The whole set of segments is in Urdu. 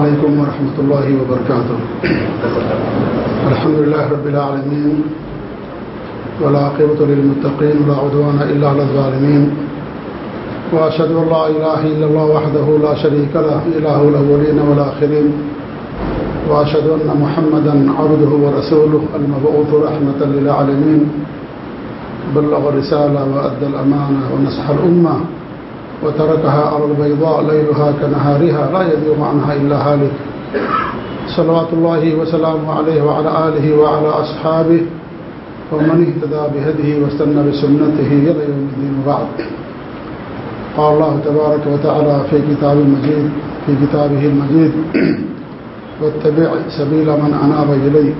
عليكم ورحمة الله وبركاته الحمد لله رب العالمين ولا عقبة للمتقين ولا عدوان إلا على الظالمين وأشهد أن لا إله إلا الله وحده لا شريك له إله الأولين والآخرين وأشهد أن محمدا عبده ورسوله المبعوث رحمة للعالمين بلغ الرسالة وأدى الأمانة ونصح الأمة وتركها على البيضاء ليلها كنهارها لا يذيغ عنها إلا هالك. صلوات الله وسلامه عليه وعلى آله وعلى أصحابه ومن اهتدى بهده واستنى بسنته إلى يوم الدين وبعد. قال الله تبارك وتعالى في كتاب المجيد، في كتابه المجيد واتبع سبيل من أناب إليه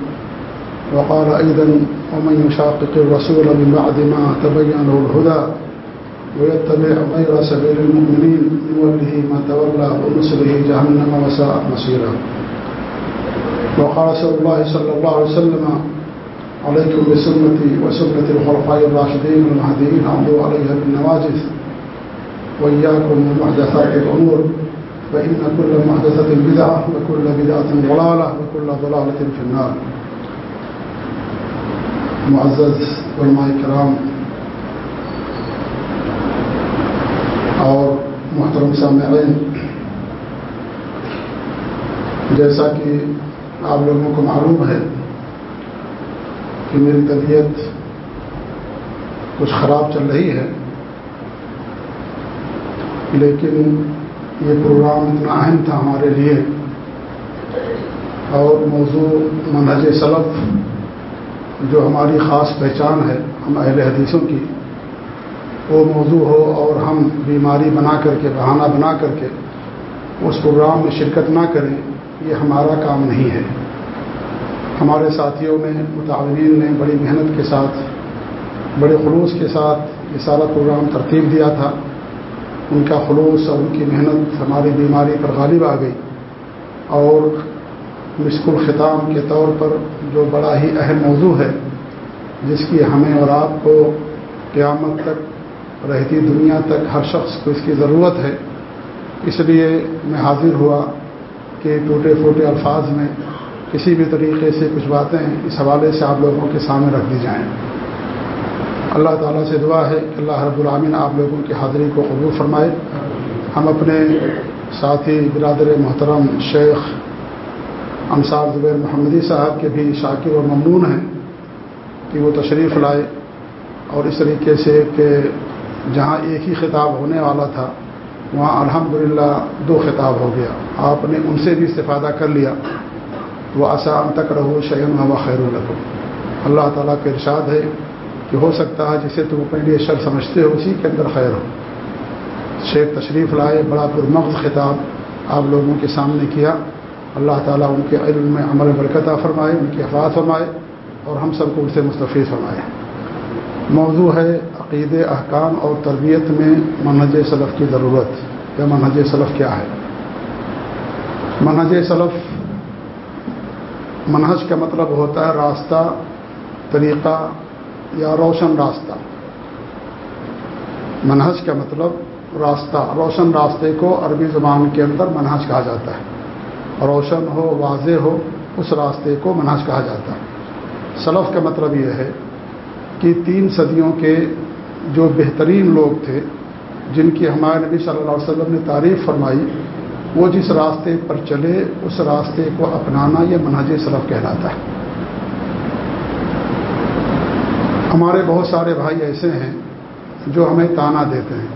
وقال أيضا ومن يشاقق الرسول من بعد ما تبين له الهدى ويتبع غير سبيل المؤمنين نوله ما تولى ونصره جهنم وساء مصيرا. وقال رسول الله صلى الله عليه وسلم عليكم بسنتي وسنة الخلفاء الراشدين المهديين عضوا عليها بالنواجذ وإياكم من محدثات الأمور، فإن كل محدثة بدعة وكل بدعة ضلالة وكل ضلالة في النار. معزز علماء کرام اور محترم سامعین جیسا کہ آپ لوگوں کو معلوم ہے کہ میری طبیعت کچھ خراب چل رہی ہے، لیکن یہ پروگرام اتنا اہم تھا ہمارے لیے اور موضوع منہج سلف جو ہماری خاص پہچان ہے ہم اہل حدیثوں کی وہ موضوع ہو اور ہم بیماری بنا کر کے، بہانہ بنا کر کے اس پروگرام میں شرکت نہ کریں، یہ ہمارا کام نہیں ہے۔ ہمارے ساتھیوں نے متعین نے بڑی محنت کے ساتھ، بڑے خلوص کے ساتھ یہ سارا پروگرام ترتیب دیا تھا۔ ان کا خلوص اور ان کی محنت ہماری بیماری پر غالب آ گئی۔ اور مشکل خطام کے طور پر جو بڑا ہی اہم موضوع ہے، جس کی ہمیں اور آپ کو قیامت تک رہتی دنیا تک ہر شخص کو اس کی ضرورت ہے۔ اس لیے میں حاضر ہوا کہ ٹوٹے پھوٹے الفاظ میں کسی بھی طریقے سے کچھ باتیں اس حوالے سے آپ لوگوں کے سامنے رکھ دی جائیں۔ اللہ تعالیٰ سے دعا ہے کہ اللہ رب العامن آپ لوگوں کی حاضری کو قبول فرمائے۔ ہم اپنے ساتھی برادر محترم شیخ انصار زبیر محمدی صاحب کے بھی شاکر اور ممنون ہیں کہ وہ تشریف لائے اور اس طریقے سے کہ جہاں ایک ہی خطاب ہونے والا تھا، وہاں الحمد دو خطاب ہو گیا۔ آپ نے ان سے بھی استفادہ کر لیا۔ وہ آسان تک رہو شعین و خیر الرحو اللہ تعالیٰ کا ارشاد ہے کہ ہو سکتا ہے جسے تم اپنے لیے شر سمجھتے ہو، اسی کے اندر خیر ہو۔ شیخ تشریف لائے، بڑا پرمغز خطاب آپ لوگوں کے سامنے کیا۔ اللہ تعالیٰ ان کے علم میں عمل برکتہ فرمائے، ان کی حفاظ فرمائے، اور ہم سب کو ان سے مستفیض فرمائے۔ موضوع ہے عقید احکام اور تربیت میں منہج صلف کی ضرورت یا منہج صلف کیا ہے؟ منہج صلف منہج کا مطلب ہوتا ہے راستہ، طریقہ یا روشن راستہ۔ منہج کا مطلب راستہ، روشن راستے کو عربی زبان کے اندر منہج کہا جاتا ہے۔ روشن ہو، واضح ہو، اس راستے کو منہج کہا جاتا ہے۔ سلف کا مطلب یہ ہے کہ تین صدیوں کے جو بہترین لوگ تھے، جن کی ہمارے نبی صلی اللہ علیہ وسلم نے تعریف فرمائی، وہ جس راستے پر چلے، اس راستے کو اپنانا یہ منہج سلف کہلاتا ہے۔ ہمارے بہت سارے بھائی ایسے ہیں جو ہمیں تانا دیتے ہیں۔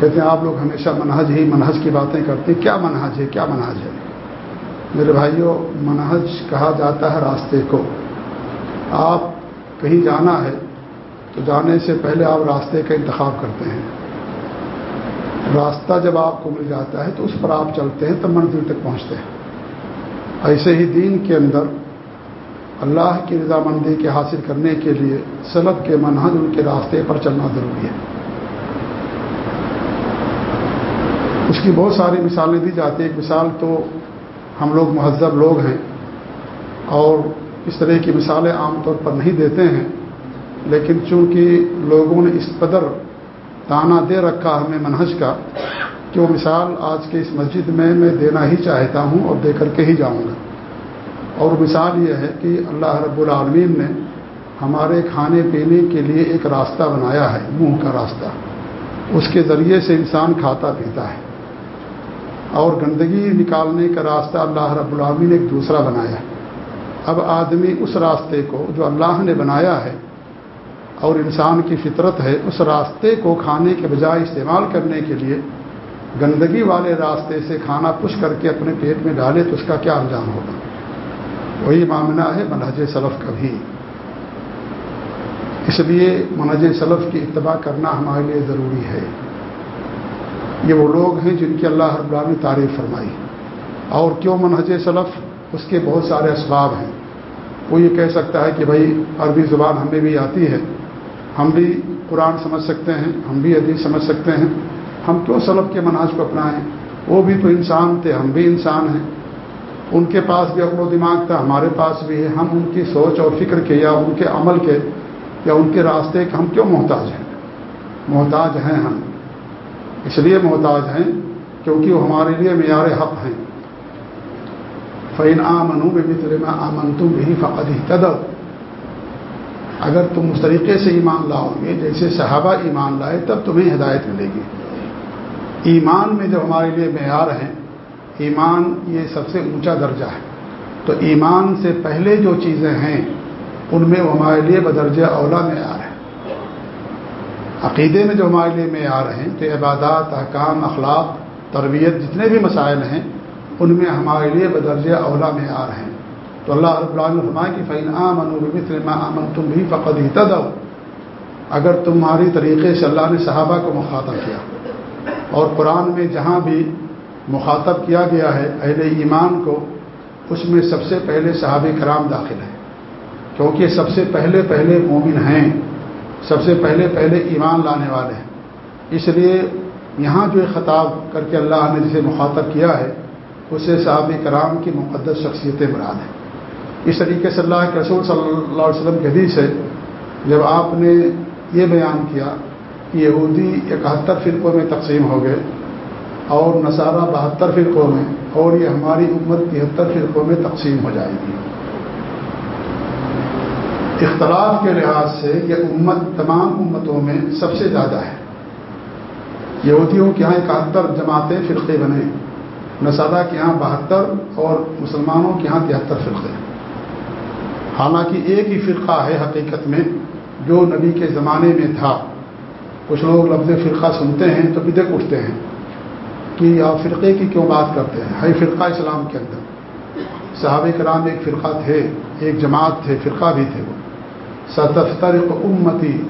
کہتے ہیں، آپ لوگ ہمیشہ منہج ہی منہج کی باتیں کرتے ہیں۔ کیا منہج ہے؟ کیا منہج ہے؟ میرے بھائیوں منہج کہا جاتا ہے راستے کو۔ آپ کہیں جانا ہے تو جانے سے پہلے آپ راستے کا انتخاب کرتے ہیں۔ راستہ جب آپ کو مل جاتا ہے تو اس پر آپ چلتے ہیں تب منزل تک پہنچتے ہیں۔ ایسے ہی دین کے اندر اللہ کی رضامندی کے حاصل کرنے کے لیے سلب کے منہج ان کے راستے پر چلنا ضروری ہے۔ اس کی بہت ساری مثالیں دی جاتی ہیں۔ ایک مثال تو ہم لوگ مہذب لوگ ہیں اور اس طرح کی مثالیں عام طور پر نہیں دیتے ہیں، لیکن چونکہ لوگوں نے اس قدر تانا دے رکھا ہمیں منہج کا کہ وہ مثال آج کے اس مسجد میں میں دینا ہی چاہتا ہوں اور دے کر کے ہی جاؤں گا۔ اور مثال یہ ہے کہ اللہ رب العالمین نے ہمارے کھانے پینے کے لیے ایک راستہ بنایا ہے، منہ کا راستہ۔ اس کے ذریعے سے انسان کھاتا پیتا ہے۔ اور گندگی نکالنے کا راستہ اللہ رب العالمین نے ایک دوسرا بنایا۔ ہے اب آدمی اس راستے کو جو اللہ نے بنایا ہے اور انسان کی فطرت ہے، اس راستے کو کھانے کے بجائے استعمال کرنے کے لیے گندگی والے راستے سے کھانا پش کر کے اپنے پیٹ میں ڈالے تو اس کا کیا انجام ہوگا؟ وہی معاملہ ہے منہج سلف کا بھی۔ اس لیے منہج سلف کی اتباع کرنا ہمارے لیے ضروری ہے۔ یہ وہ لوگ ہیں جن کی اللہ رب العالمین تعریف فرمائی۔ اور کیوں منہج سلف؟ اس کے بہت سارے اسباب ہیں۔ وہ یہ کہہ سکتا ہے کہ بھائی عربی زبان ہمیں بھی آتی ہے۔ ہم بھی قرآن سمجھ سکتے ہیں، ہم بھی حدیث سمجھ سکتے ہیں۔ ہم کیوں سلب کے مناج کو اپنائیں۔ وہ بھی تو انسان تھے، ہم بھی انسان ہیں۔ ان کے پاس بھی عقل و دماغ تھا، ہمارے پاس بھی ہے۔ ہم ان کی سوچ اور فکر کے یا ان کے عمل کے یا ان کے راستے کے ہم کیوں محتاج ہیں؟ محتاج ہیں ہم۔ اس لیے محتاج ہیں کیونکہ وہ ہمارے لیے معیار حق ہیں۔ فعین آمنوں میں بھی آمن تم بھی فقد ہی اگر تم اس طریقے سے ایمان لاؤ گے، جیسے صحابہ ایمان لائے، تب تمہیں ہدایت ملے گی۔ ایمان میں جو ہمارے لیے معیار ہیں، ایمان یہ سب سے اونچا درجہ ہے۔ تو ایمان سے پہلے جو چیزیں ہیں، ان میں وہ ہمارے لیے بدرجہ اولا معیار ہے۔ عقیدے میں جو ہمارے لیے معیار ہیں، تو عبادات، احکام، اخلاق، تربیت، جتنے بھی مسائل ہیں ان میں ہمارے لیے بدرجہ اولا معیار ہیں۔ تو اللہ رب العالمین فرمائے کہ فین عام امن تم بھی فقد ہی اگر تمہاری طریقے سے اللہ نے صحابہ کو مخاطب کیا اور قرآن میں جہاں بھی مخاطب کیا گیا ہے اہل ایمان کو، اس میں سب سے پہلے صحابہ کرام داخل ہیں۔ کیونکہ سب سے پہلے پہلے مومن ہیں، سب سے پہلے پہلے ایمان لانے والے ہیں۔ اس لیے یہاں جو خطاب کر کے اللہ نے جسے مخاطب کیا ہے اسے صحابہ کرام کی مقدس شخصیتیں مراد ہیں۔ اس طریقے سے اللہ کے رسول صلی اللہ علیہ وسلم کے حدیث ہے، جب آپ نے یہ بیان کیا کہ یہودی اکہتر فرقوں میں تقسیم ہو گئے اور نصارہ بہتر فرقوں میں اور یہ ہماری امت تہتر فرقوں میں تقسیم ہو جائے گی۔ اختلاف کے لحاظ سے یہ امت تمام امتوں میں سب سے زیادہ ہے۔ یہودیوں کے یہاں اکہتر جماعتیں فرقے بنے۔ نصارہ کے یہاں بہتر اور مسلمانوں کے یہاں تہتر فرقے حالانکہ ایک ہی فرقہ ہے حقیقت میں، جو نبی کے زمانے میں تھا۔ کچھ لوگ لفظ فرقہ سنتے ہیں تو بدک اٹھتے ہیں کہ آپ فرقے کی کیوں بات کرتے ہیں؟ ہے فرقہ اسلام کے اندر۔ صحابہ کرام ایک فرقہ تھے، ایک جماعت تھے، فرقہ بھی تھے وہ۔ ستفتر امتی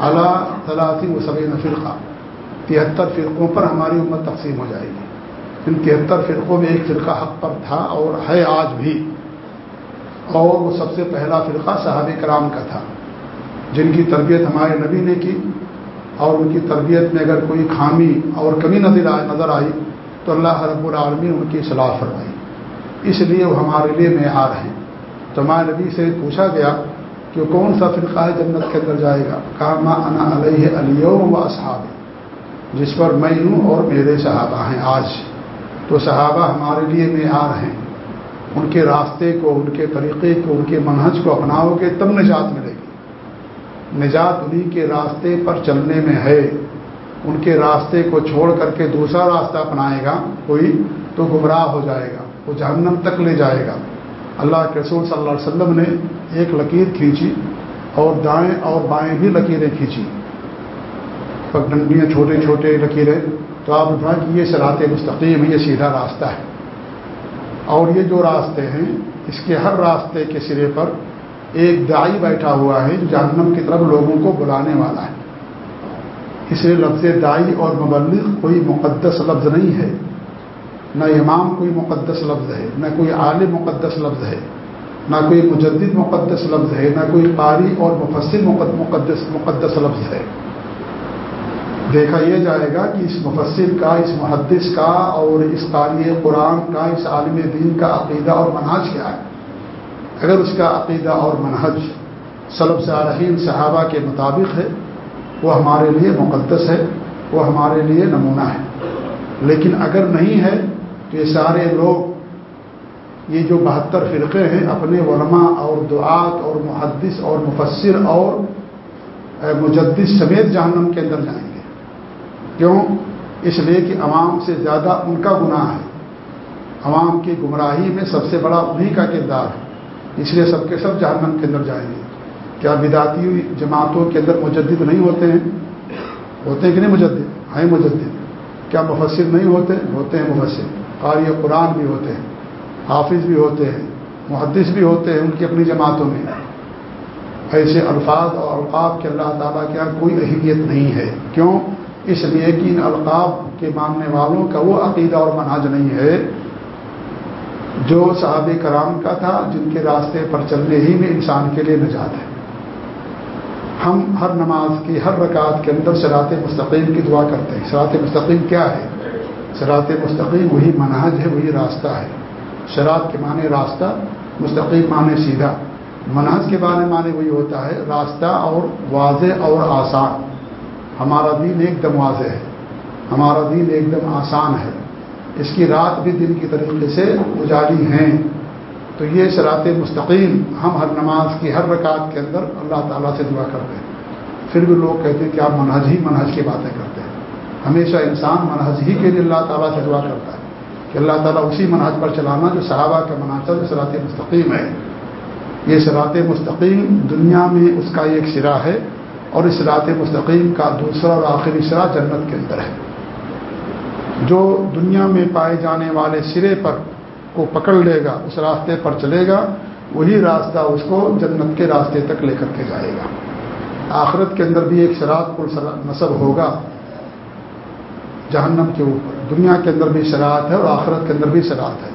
اعلیٰ طلاطی و سبین فرقہ۔ تہتر فرقوں پر ہماری امت تقسیم ہو جائے گی۔ ان تہتر فرقوں میں ایک فرقہ حق پر تھا اور ہے آج بھی، اور وہ سب سے پہلا فرقہ صحابہ کرام کا تھا، جن کی تربیت ہمارے نبی نے کی، اور ان کی تربیت میں اگر کوئی خامی اور کمی نظر نظر آئی تو اللہ رب العالمین ان کی صلاح فرمائی۔ اس لیے وہ ہمارے لیے معیار ہیں۔ تو ہمارے نبی سے پوچھا گیا کہ کون سا فرقہ ہے جنت کے اندر جائے گا؟ کہا ماں انا علیہ علی و اصحاب جس پر میں ہوں اور میرے صحابہ ہیں آج۔ تو صحابہ ہمارے لیے معیار ہیں۔ ان کے راستے کو، ان کے طریقے کو، ان کے منہج کو اپناؤ گے، تب نجات ملے گی۔ نجات انہیں کے راستے پر چلنے میں ہے۔ ان کے راستے کو چھوڑ کر کے دوسرا راستہ اپنائے گا، کوئی تو گمراہ ہو جائے گا، وہ جہنم تک لے جائے گا۔ اللہ کے رسول صلی اللہ علیہ وسلم نے ایک لکیر کھینچی اور دائیں اور بائیں بھی لکیریں کھینچی۔ پگڈنڈیاں چھوٹے چھوٹے لکیریں۔ تو آپ بتائیں کہ یہ سرات مستقیم، یہ سیدھا راستہ ہے۔ اور یہ جو راستے ہیں، اس کے ہر راستے کے سرے پر ایک دائی بیٹھا ہوا ہے جو جہنم کی طرف لوگوں کو بلانے والا ہے۔ اس لیے لفظ دائی اور مبلغ کوئی مقدس لفظ نہیں ہے۔ نہ امام کوئی مقدس لفظ ہے، نہ کوئی عالم مقدس لفظ ہے، نہ کوئی مجدد مقدس لفظ ہے، نہ کوئی قاری اور مفصل مقدس مقدس لفظ ہے۔ دیکھا یہ جائے گا کہ اس مفسر کا، اس محدث کا اور اس قاری قرآن کا، اس عالم دین کا عقیدہ اور منہج کیا ہے؟ اگر اس کا عقیدہ اور منہج سلب صارحین صحابہ کے مطابق ہے، وہ ہمارے لیے مقدس ہے، وہ ہمارے لیے نمونہ ہے۔ لیکن اگر نہیں ہے، تو یہ سارے لوگ، یہ جو بہتر فرقے ہیں، اپنے علماء اور دعات اور محدث اور مفسر اور مجدس سمیت جہنم کے اندر جائیں گے۔ کیوں؟ اس لیے کہ عوام سے زیادہ ان کا گناہ ہے۔ عوام کی گمراہی میں سب سے بڑا انہیں کا کردار ہے۔ اس لیے سب کے سب جہنم کے اندر جائیں گے۔ کیا بداتی جماعتوں کے اندر مجدد نہیں ہوتے ہیں؟ ہوتے ہیں کہ نہیں مجدد؟ ہیں مجدد۔ کیا مفسر نہیں ہوتے؟ ہوتے ہیں مفسر۔ قاری قرآن بھی ہوتے ہیں۔ حافظ بھی ہوتے ہیں۔ محدث بھی ہوتے ہیں ان کی اپنی جماعتوں میں۔ ایسے الفاظ اور القاب کے اللہ تعالیٰ کے یہاں کوئی اہمیت نہیں ہے۔ کیوں؟ اس لیے کہ ان القاب کے ماننے والوں کا وہ عقیدہ اور مناج نہیں ہے جو صحاب کرام کا تھا، جن کے راستے پر چلنے ہی میں انسان کے لیے نجات ہے۔ ہم ہر نماز کی، ہر رکعت کے اندر سرات مستقیم کی دعا کرتے ہیں۔ سرات مستقیم کیا ہے؟ سرات مستقیم وہی منہج ہے، وہی راستہ ہے۔ شراب کے معنی راستہ، مستقیم معنی سیدھا۔ منہج کے بارے معنی وہی ہوتا ہے، راستہ اور واضح اور آسان۔ ہمارا دین ایک دم واضح ہے۔ ہمارا دین ایک دم آسان ہے۔ اس کی رات بھی دن کی طریقے سے اجالی ہیں۔ تو یہ شراط مستقیم ہم ہر نماز کی ہر رکعت کے اندر اللہ تعالیٰ سے دعا کرتے ہیں۔ پھر بھی لوگ کہتے ہیں کہ آپ منہج ہی منہج کی باتیں کرتے ہیں۔ ہمیشہ انسان منہج ہی کے لیے اللہ تعالیٰ سے دعا کرتا ہے کہ اللہ تعالیٰ اسی منہج پر چلانا جو صحابہ کا مناظر سرات مستقیم ہے۔ یہ سرات مستقیم دنیا میں اس کا ایک سرا ہے۔ اور اس رات مستقیم کا دوسرا اور آخری سرا جنت کے اندر ہے۔ جو دنیا میں پائے جانے والے سرے پر کو پکڑ لے گا، اس راستے پر چلے گا، وہی راستہ اس کو جنت کے راستے تک لے کر کے جائے گا۔ آخرت کے اندر بھی ایک شراب پر نصب ہوگا۔ جہنم کے اوپر، دنیا کے اندر بھی شرات ہے اور آخرت کے اندر بھی شرات ہے۔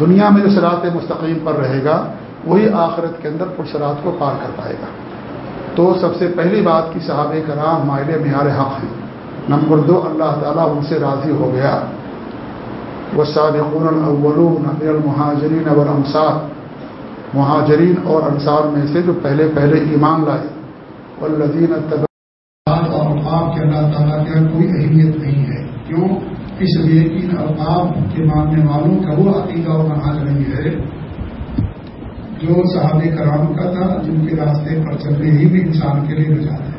دنیا میں جو شراط مستقیم پر رہے گا، وہی آخرت کے اندر پرشرات کو پار کر پائے گا۔ تو سب سے پہلی بات کی صحاب کرام مائل معیار حق ہیں۔ نمبر دو، اللہ تعالیٰ ان سے راضی ہو گیا۔ والسابقون الاولون من المہاجرین والانصار۔ مہاجرین اور انصار میں سے جو پہلے پہلے ایمان لائے۔ والذین اور القاب کے اللہ تعالیٰ کے کوئی اہمیت نہیں ہے۔ کیوں؟ اس لیے ان القاب کے ماننے والوں کا وہ عقیدہ اور مناج نہیں ہے۔ جو صحاب کرام کا تھا، جن کے راستے پر چلنے ہی بھی انسان کے لیے نجات ہے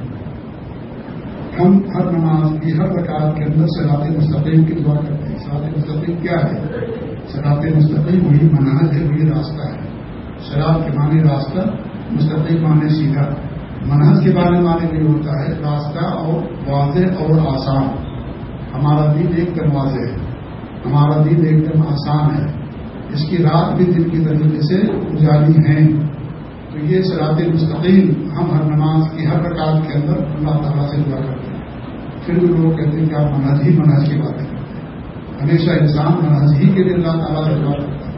ہم ہر نماز کی، ہر رکعت کے اندر سرات مستقیم کی دعا کرتے ہیں۔ سرات مستقیم کیا ہے؟ سرات مستقیم وہی مناج ہے، وہی راستہ ہے۔ شراب کے معنی راستہ، مستقیم معنی سیدھا۔ منہج کے بارے معنی بھی ہوتا ہے، راستہ اور واضح اور آسان۔ ہمارا دین ایک دم واضح ہے۔ ہمارا دین ایک دم آسان ہے۔ اس کی رات بھی دن کی طریقے سے اجالی ہیں۔ تو یہ سرات مستقیم ہم ہر نماز کی ہر رکعت کے اندر اللہ تعالیٰ سے دعا کرتے ہیں۔ پھر بھی لوگ کہتے ہیں کہ آپ منہج ہی منہج کی باتیں کرتے ہیں ہمیشہ انسان منہج ہی کے لیے اللہ تعالیٰ سے دعا کرتا ہے۔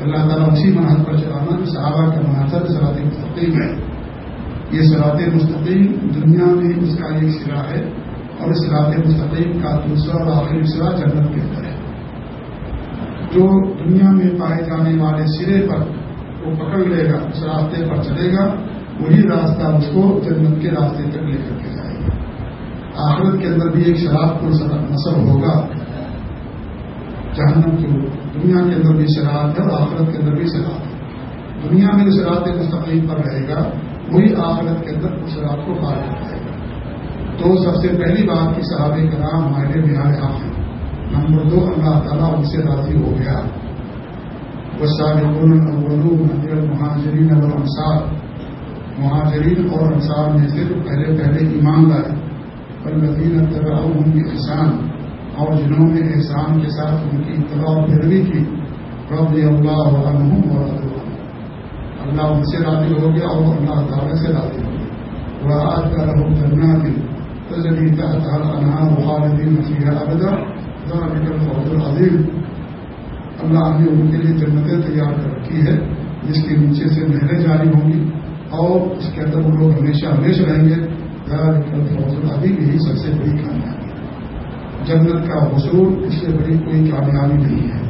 اللہ تعالیٰ اسی منہج پر چلانا جو صحابہ کا منحصر سرات مستقیم ہے۔ یہ سرات مستقیم دنیا میں اس کا ایک سرا ہے اور اس سرات مستقیم کا دوسرا اور آخری سرا جنت کے اندر ہے۔ جو دنیا میں پائے جانے والے سرے پر وہ پکڑ لے گا، اس راستے پر چلے گا، وہی راستہ اس کو جنت کے راستے تک لے کر کے جائے گا۔ آخرت کے اندر بھی ایک شراب کو نصب ہوگا۔ جہنم کے دنیا کے اندر بھی شراب ہے اور آخرت کے اندر بھی شراب ہے۔ دنیا میں جو شراب مستقیم پر رہے گا، وہی آخرت کے اندر اس شراب کو پار کر جائے گا۔ تو سب سے پہلی بات کی صحابہ کا نام مائنڈ میں آپ ہیں نمبر دو، اللہ تعالیٰ ان سے راضی ہو گیا۔ والسابقون الاولون من المهاجرین والانصار مہاجرین اور انصار میں سے جو پہلے پہلے ایمان لائے والذین اتبعوهم باحسان اور جنہوں نے احسان کے ساتھ ان کی اتباع پیروی کی، رضی اللہ عنہم ورضوا اللہ ان سے راضی ہو گیا اور اللہ تعالی سے راضی ہو گیا۔ وآج کا لهم جنات تجری تحتها الانهار خالدین فیها ابدا ذلك الفوز العظیم اللہ نے ان کے لیے جنتیں تیار کر رکھی ہے جس کے نیچے سے نہریں جاری ہوں گی اور اس کے اندر وہ لوگ ہمیشہ ہمیشہ رہیں گے۔ حوصلہ ابھی یہی سب سے بڑی کامیابی ہے۔ جنت کا حصول اس سے بڑی کوئی کامیابی نہیں ہے۔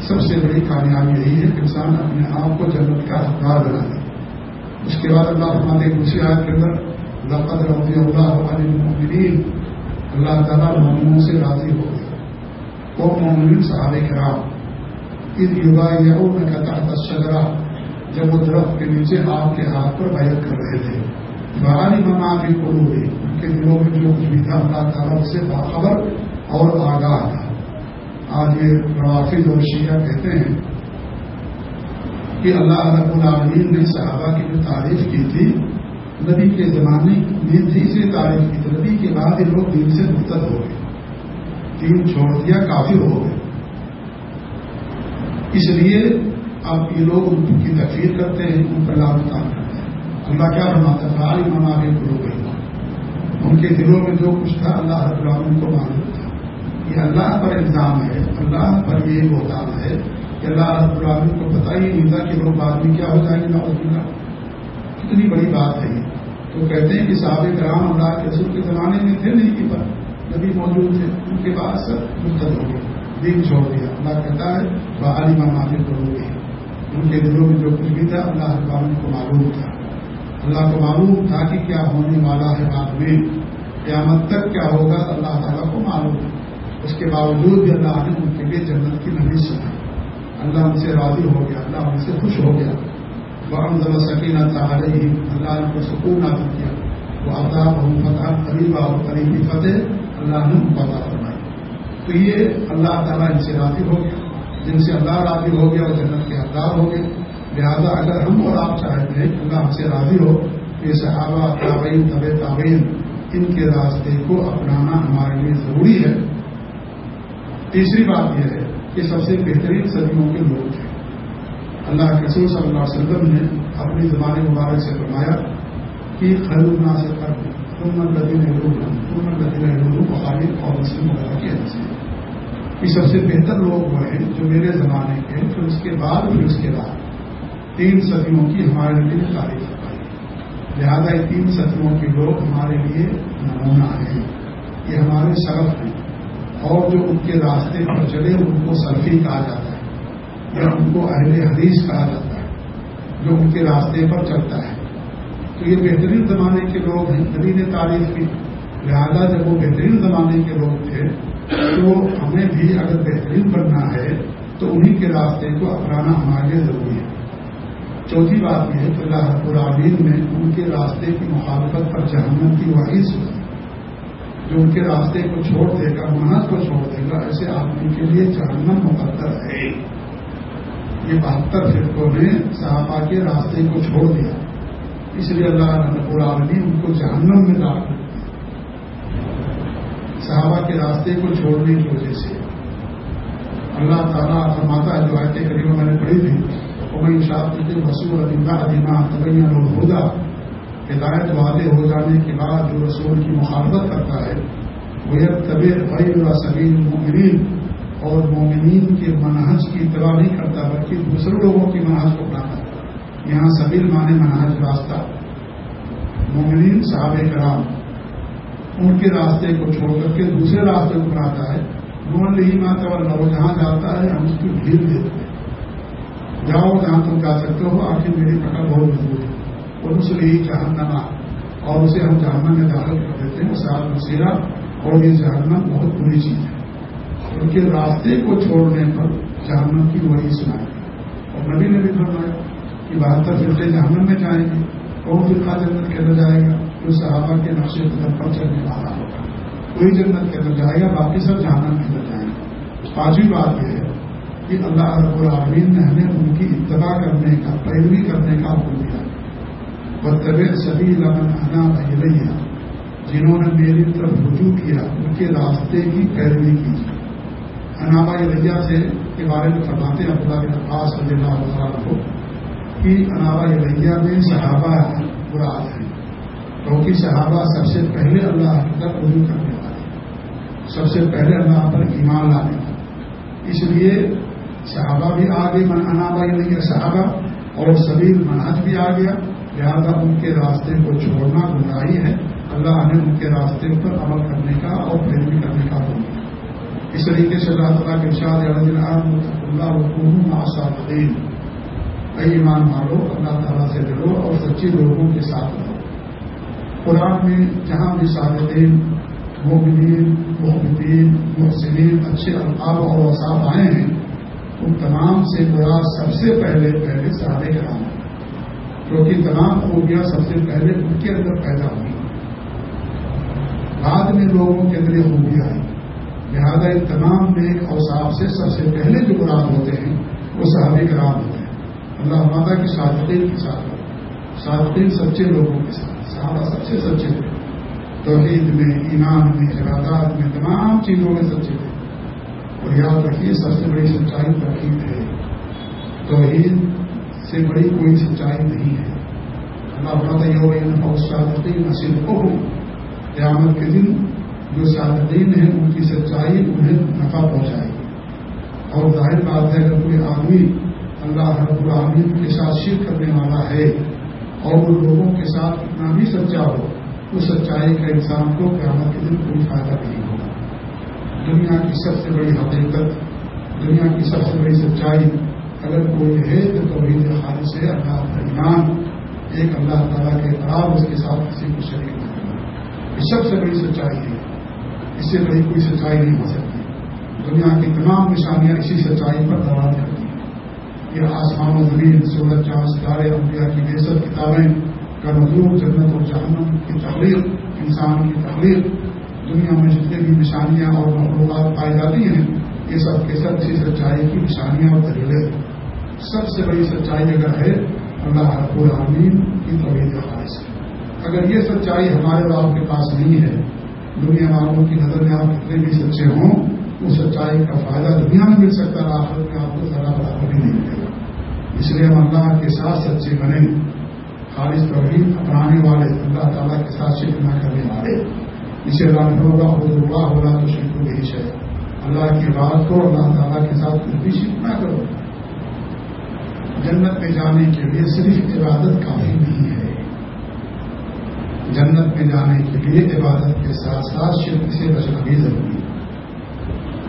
سب سے بڑی کامیابی یہی ہے کہ انسان اپنے آپ کو جنت کا حقدار بنا دے اس کے بعد اللہ ہمارے دوسری آیت کے اندر، لقد رضی اللہ علیہ اللہ تعالیٰ مومنوں سے راضی ہو۔ گئے وہ مومن صحاب کرام۔ عید یوگا یا میں کہتا تھا شگرا جب وہ درخت کے نیچے آپ کے ہاتھ پر بیعت کر رہے تھے۔ بہانی مما بھی کلو ہوئی ان کے دلوں میں جو کچھ بھی تھا، اللہ تعالیٰ سے باخبر اور آگاہ تھا۔ آج یہ روافظ اور شیعہ کہتے ہیں کہ اللہ رب العالمین نے صحابہ کی جو تعریف کی تھی، نبی کے زمانے میں تھی سے تعریف کی تھی نبی کے بعد یہ لوگ دین سے مرتد ہو گئے۔ دین چھوڑ دیا کافی ہو گئے۔ اس لیے اب یہ لوگ ان کی تفریح کرتے ہیں، ان پر لام کام کرتے ہیں۔ اللہ کیا بناتا ہے؟ آئی منا کے لوگ ان کے دلوں میں جو کچھ تھا، اللہ رب العالمین کو معلوم تھا۔ یہ اللہ پر الزام ہے، اللہ پر یہ بہتان ہے کہ اللہ رب العالمین کو پتا ہی نہیں تھا کہ لوگ بعد میں کیا ہو جائیں گے نہ کتنی بڑی بات ہے یہ۔ تو کہتے ہیں کہ صابق رام اللہ کے رسول کے زمانے میں تھے نہیں کہ پر نبی موجود تھے، ان کے بعد سب مستد ہو گئے، دین چھوڑ دیا۔ اللہ کہتا ہے، بحالی میں معافی کروں گی ان کے دلوں میں جو کچھ بھی تھا، اللہ رب کو معلوم تھا۔ اللہ کو معلوم تھا کہ کیا ہونے والا ہے بعد میں۔ قیامت تک کیا ہوگا، اللہ تعالیٰ کو معلوم ہے۔ اس کے باوجود بھی اللہ نے ان کے لیے جنت کی نبی سنا اللہ ان سے راضی ہو گیا، اللہ ان سے خوش ہو گیا۔ وہ ہم ذرا سکینہ اللہ نے کو سکون نہ کیا۔ وہ آتا بہت فتح قریبا اور قریبی فتح اللہ نے پتا فرمائی۔ تو یہ اللہ تعالیٰ ان سے راضی ہو گیا۔ جن سے اللہ راضی ہو گیا اور جنت کے حقدار ہو گئے۔ لہٰذا اگر ہم اور آپ چاہتے ہیں کہ اللہ ہم سے راضی ہو یہ صحابہ، تابعین طب تعبین ان کے راستے کو اپنانا ہمارے لیے ضروری ہے۔ تیسری بات یہ ہے کہ سب سے بہترین صدیوں کے اللہ کے رسول صلی اللہ علیہ وسلم نے اپنی زبان مبارک سے فرمایا کہ خلونا سے کر تم لدین تم لدین بخاری اور مسلم وغیرہ کی حد سے یہ سب سے بہتر لوگ وہ ہیں جو میرے زمانے کے پھر اس کے بعد، پھر اس کے بعد۔ تین صدیوں کی ہمارے لیے تعریف کرائی لہٰذا یہ تین صدیوں کے لوگ ہمارے لیے نمونہ ہیں۔ یہ ہمارے سرف ہیں۔ اور جو ان کے راستے پر چلے، ان کو سلفی کہا جاتا ہے۔ یا ان کو اہل حدیث کہا جاتا ہے، جو ان کے راستے پر چلتا ہے۔ تو یہ بہترین زمانے کے لوگ ہیں نبی نے تعریف کی۔ لہذا جب وہ بہترین زمانے کے لوگ تھے، تو ہمیں بھی اگر بہترین بننا ہے، تو انہی کے راستے کو اپنانا ہمارے لیے ضروری ہے۔ چوتھی بات یہ ہے کہ اللہ رب العالمین نے ان کے راستے کی مخالفت پر جہنم کی واحد سنی جو ان کے راستے کو چھوڑ دے گا محنت کو چھوڑ دے گا، ایسے آدمی کے لیے جہنم مقدر ہے۔ یہ بہتر فرقوں نے صحابہ کے راستے کو چھوڑ دیا۔ اس لیے اللہ رب العالمین ان کو جہنم میں داخل صحابہ کے راستے کو چھوڑنے کی وجہ سے۔ اللہ تعالیٰ فرماتا ہے جو آئے قریب میں نے پڑھی تھی وہ میں شاپ کے وصول ادیمہ ادیمہ طبیعہ لوگ ہدایت واضح ہو جانے کے بعد جو رسول کی مخالفت کرتا ہے وہ طبیعت بڑی بڑا سبیل مومنین اور مومنین کے منحج کی اتباع نہیں کرتا بلکہ دوسرے لوگوں کی منحج کو اپناتا ہے۔ یہاں سبیل مانے منحج راستہ۔ مومنین صحاب کرام ان کے راستے کو چھوڑ کر کے دوسرے راستے کو اپناتا ہے۔ نون نہیں ماتا اور جہاں جاتا ہے، ہم اس کی بھیڑ دیتے ہیں۔ جاؤ، جہاں تم جا سکتے ہو، آخر میری پکڑ بہت مضبوط ہے۔ رسلی جہنما اور اسے ہم جہنم میں داخل کر دیتے ہیں اسے مسیرہ۔ اور یہ جہنم بہت بری چیز ہے۔ ان کے راستے کو چھوڑنے پر جہنم کی وہی سنائی۔ اور نبی نے بھی فرمایا کہ بہتر فرقے جہنم میں جائیں گے کون فرقہ جنت کے اندر جائے گا جو صحابہ کے نقشے قدم پر چلنے والا ہوگا۔ کوئی جنت کے اندر جائے گا، باقی سب جہنم کے اندر جائیں گے۔ پانچویں بات یہ ہے کہ اللہ رب العالمین نے ہمیں ان کی اتباع کرنے کا، پیروی کرنے کا حکم دیا۔ طبی سبھی لمن انا جنہوں نے میری طرف رجوع کیا، ان کے راستے کی پیروی کی انابا ریا سے کے بارے میں فرماتے ہیں، عبداللہ کے عباس صلی اللہ علیہ کو، کہ انابا ریا میں صحابہ براد ہیں۔ کیونکہ صحابہ سب سے پہلے اللہ تک رجوع کرنے والے سب سے پہلے اللہ پر ایمان لانے والے اس لیے صحابہ بھی آگے من انابا یہ صحابہ اور سبھی مناج بھی آ گیا۔ لہٰذا ان کے راستے کو چھوڑنا گمراہی ہے۔ اللہ نے ان کے راستے پر عمل کرنے کا اور پیروی کرنے کا حکم اس طریقے سے اللہ تعالیٰ کے شاد اللہ حکوم آسادین ایمان مارو اللہ تعالیٰ سے ڈرو اور سچی لوگوں کے ساتھ رہو۔ قرآن میں جہاں بھی صادقین محبین محبین محسنین، اچھے القاب اور وساف آئے ہیں، ان تمام سے برا سب سے پہلے پہلے صحابہ کرام کیونکہ تمام خوبیاں سب سے پہلے ان کے اندر پیدا ہوئی بعد میں لوگوں کے اندر خوبیاں آئی لہٰذا ان تمام نیک اوساف سے سب سے پہلے جو مراد ہوتے ہیں، وہ صحابی کرام ہوتے ہیں۔ اللہ ماتا کی صادقین کے ساتھ صادقین سچے لوگوں کے ساتھ، صحابہ سب سے سچے تھے۔ توحید میں، ایمان میں، عبادات میں، تمام چیزوں میں سچے تھے۔ اور یاد رکھیے، سب سے بڑی سچائی توحید ہے۔ توحید سے بڑی کوئی سچائی نہیں ہے۔ اللہ ماتا یہ صادقین نصیب کو قیامت کے دن جو صادقین ہیں، ان کی سچائی انہیں نفع پہنچائے گی۔ اور ظاہر بات ہے، اگر کوئی آدمی اللہ رب العالمین کے ساتھ شیر کرنے والا ہے اور ان لوگوں کے ساتھ اتنا بھی سچا ہو اس سچائی کا انسان کو قیامت کے دن کوئی فائدہ نہیں ہوگا۔ دنیا کی سب سے بڑی حقیقت، دنیا کی سب سے بڑی سچائی، اگر کوئی ہے تو توحید خالص ہے، اللہ کا ایمان۔ ایک اللہ تعالیٰ کے خراب اس کے ساتھ کسی کو شریک نہ کرنا۔ یہ سب سے بڑی سچائی ہے۔ اس سے بڑی کوئی سچائی نہیں ہو سکتی۔ دنیا کی تمام نشانیاں اسی سچائی پر دبا کرتی ہیں۔ یہ آسمان و زمین، سورج، چاند، ستارے، انبیاء کی بےسر کتابیں کا مزدور جنت اور جہنم کی تخلیق انسان کی تخلیق دنیا میں جتنے بھی نشانیاں اور مخلوقات پائی جاتی ہیں، یہ سب کے سب اسی سچائی کی نشانیاں اور دلیلیں سب سے بڑی سچائی اگر ہے، اللہ رب العالمین کی توحید خواہش ہے اگر یہ سچائی ہمارے آپ کے پاس نہیں ہے دنیا والوں کی نظر میں آپ کتنے بھی سچے ہوں اس سچائی کا فائدہ دنیا میں مل سکتا ہے آخر میں آپ کو ذرا برابر بھی نہیں ملے گا۔ اس لیے ہم اللہ کے ساتھ سچے بنے خالص توحید اپنانے والے، اللہ تعالیٰ کے ساتھ شرک نہ کرنے والے۔ اسے رام ہوگا ہوگا ہوگا تو شرک کو بھی ہے اللہ کی بات کو اللہ تعالیٰ کے ساتھ کچھ بھی شرک نہ کرو۔ جنت میں جانے کے لیے صرف عبادت کافی نہیں ہے۔ جنت میں جانے کے لیے عبادت کے ساتھ ساتھ شرک سے بچنا بھی ضروری ہے۔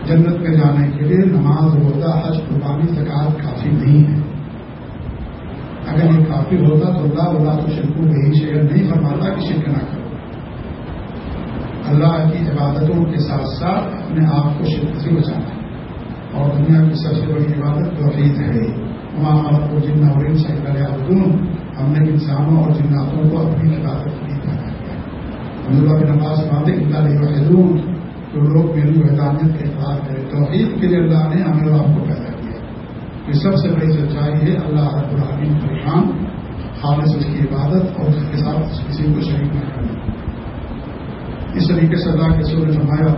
جنت میں جانے کے لیے نماز، روزہ، حج، قربانی زکات کافی نہیں ہے۔ اگر یہ کافی ہوتا تو اللہ اللہ تو شرکو یہی شیئر نہیں فرماتا کہ شرک نہ کرو۔ اللہ کی عبادتوں کے ساتھ ساتھ اپنے آپ کو شرک سے بچانا ہے۔ اور دنیا کی سب سے بڑی عبادت توحید ہے۔ وہاں آپ کو جن اور صحیح ہم نے انسانوں اور جناتوں کو اپنی عبادت کی اللہ کی نماز پڑھتے اللہ علیہ جو لوگ میری وحدانیت کے اقرار کرے توحید کے لیے اللہ نے ہمیں آپ کو پیدا کیا یہ سب سے بڑی سچائی ہے، اللہ رب العالمین کا شان خالص اس کی عبادت اور اس کے ساتھ کسی کو شریک نہ کرنا۔ اس طریقے سے اللہ کے سور فرمایا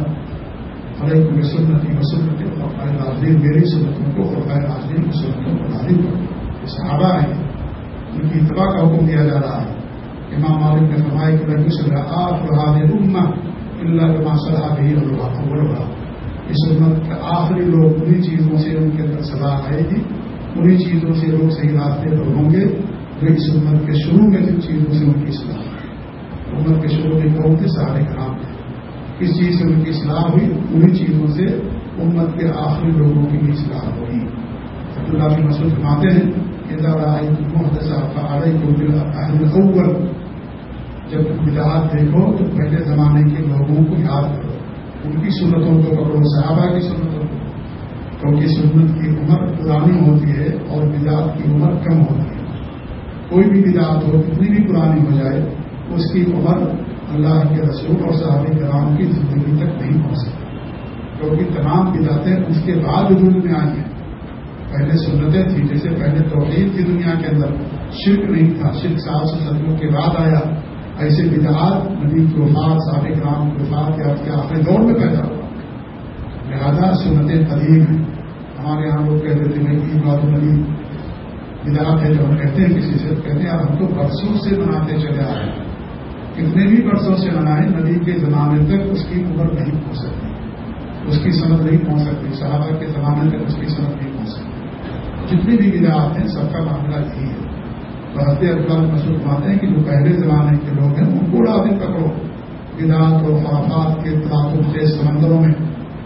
علیہ کو سنتی وسنت اور ناظرین میری سنتوں کو اور غیر ناظرین کی سنتوں کو نازل کرو۔ یہ صحابہ ہیں، ان کی اتباع کا حکم دیا جا رہا ہے۔ امام مالک نے فرمایا کہ میں گزر رہا، آپ رہا اللہ کے صلاح بھی رہا۔ اس امت کے آخری لوگ انہیں چیزوں سے ان کے اندر سزا آئے گی انہیں چیزوں سے لوگ صحیح راستے پر ہوں گے جو اس امت کے شروع میں جن چیزوں سے ان کی صلاح امت کے شروع میں کون تھے سارے خراب تھے کس چیز سے ان کی صلاح ہوئی؟ انہیں چیزوں سے امت کے آخری لوگوں کی بھی صلاح ہوئی۔ اللہ کی مسود فرماتے ہیں محدثہ اول جب بدعات دیکھو تو پہلے زمانے کے لوگوں کو یاد کرو۔ ان کی سنتوں کو پکڑو، صحابہ کی سنتوں کو۔ کیونکہ سنت کی عمر پرانی ہوتی ہے اور بدعات کی عمر کم ہوتی ہے۔ کوئی بھی بدعات ہو کتنی بھی پرانی ہو جائے، اس کی عمر اللہ کے رسول اور صحابی کرام کی زندگی تک نہیں پہنچ سکتی۔ کیونکہ تمام بدعتیں اس کے بعد وجود میں آئی ہیں۔ پہلے سنتیں تھیں، جیسے پہلے توحید کی دنیا کے اندر شرک نہیں تھا، شرک سات سو کے بعد آیا۔ ایسے بدعات نبی کی وفات سابق رام کی وفات یا کے آخری دور میں پیدا ہوا۔ لہذا سنتیں قدیم ہیں۔ ہمارے یہاں لوگ کہتے تھے میں عید بات نبی بدعات ہے جو ہم کہتے ہیں، کسی سے کہتے ہیں ہم تو برسوں سے مناتے چلے آ رہے ہیں۔ کتنے بھی برسوں سے منائے نبی کے زمانے تک اس کی عمر نہیں پہنچ سکتی۔ اس کی سمجھ نہیں پہنچ سکتی۔ صحابہ کے زمانے تک اس کی سمجھ نہیں پہنچ سکتی۔ جتنی بھی بدعات ہیں، سب کا معاملہ یہی ہے۔ بہت افغان مسود پاتے ہیں کہ جو پہلے زمانے کے لوگ ہیں، ان کو راضی پکڑو۔ بدعت اور خرافات کے تعلق سے سمندروں میں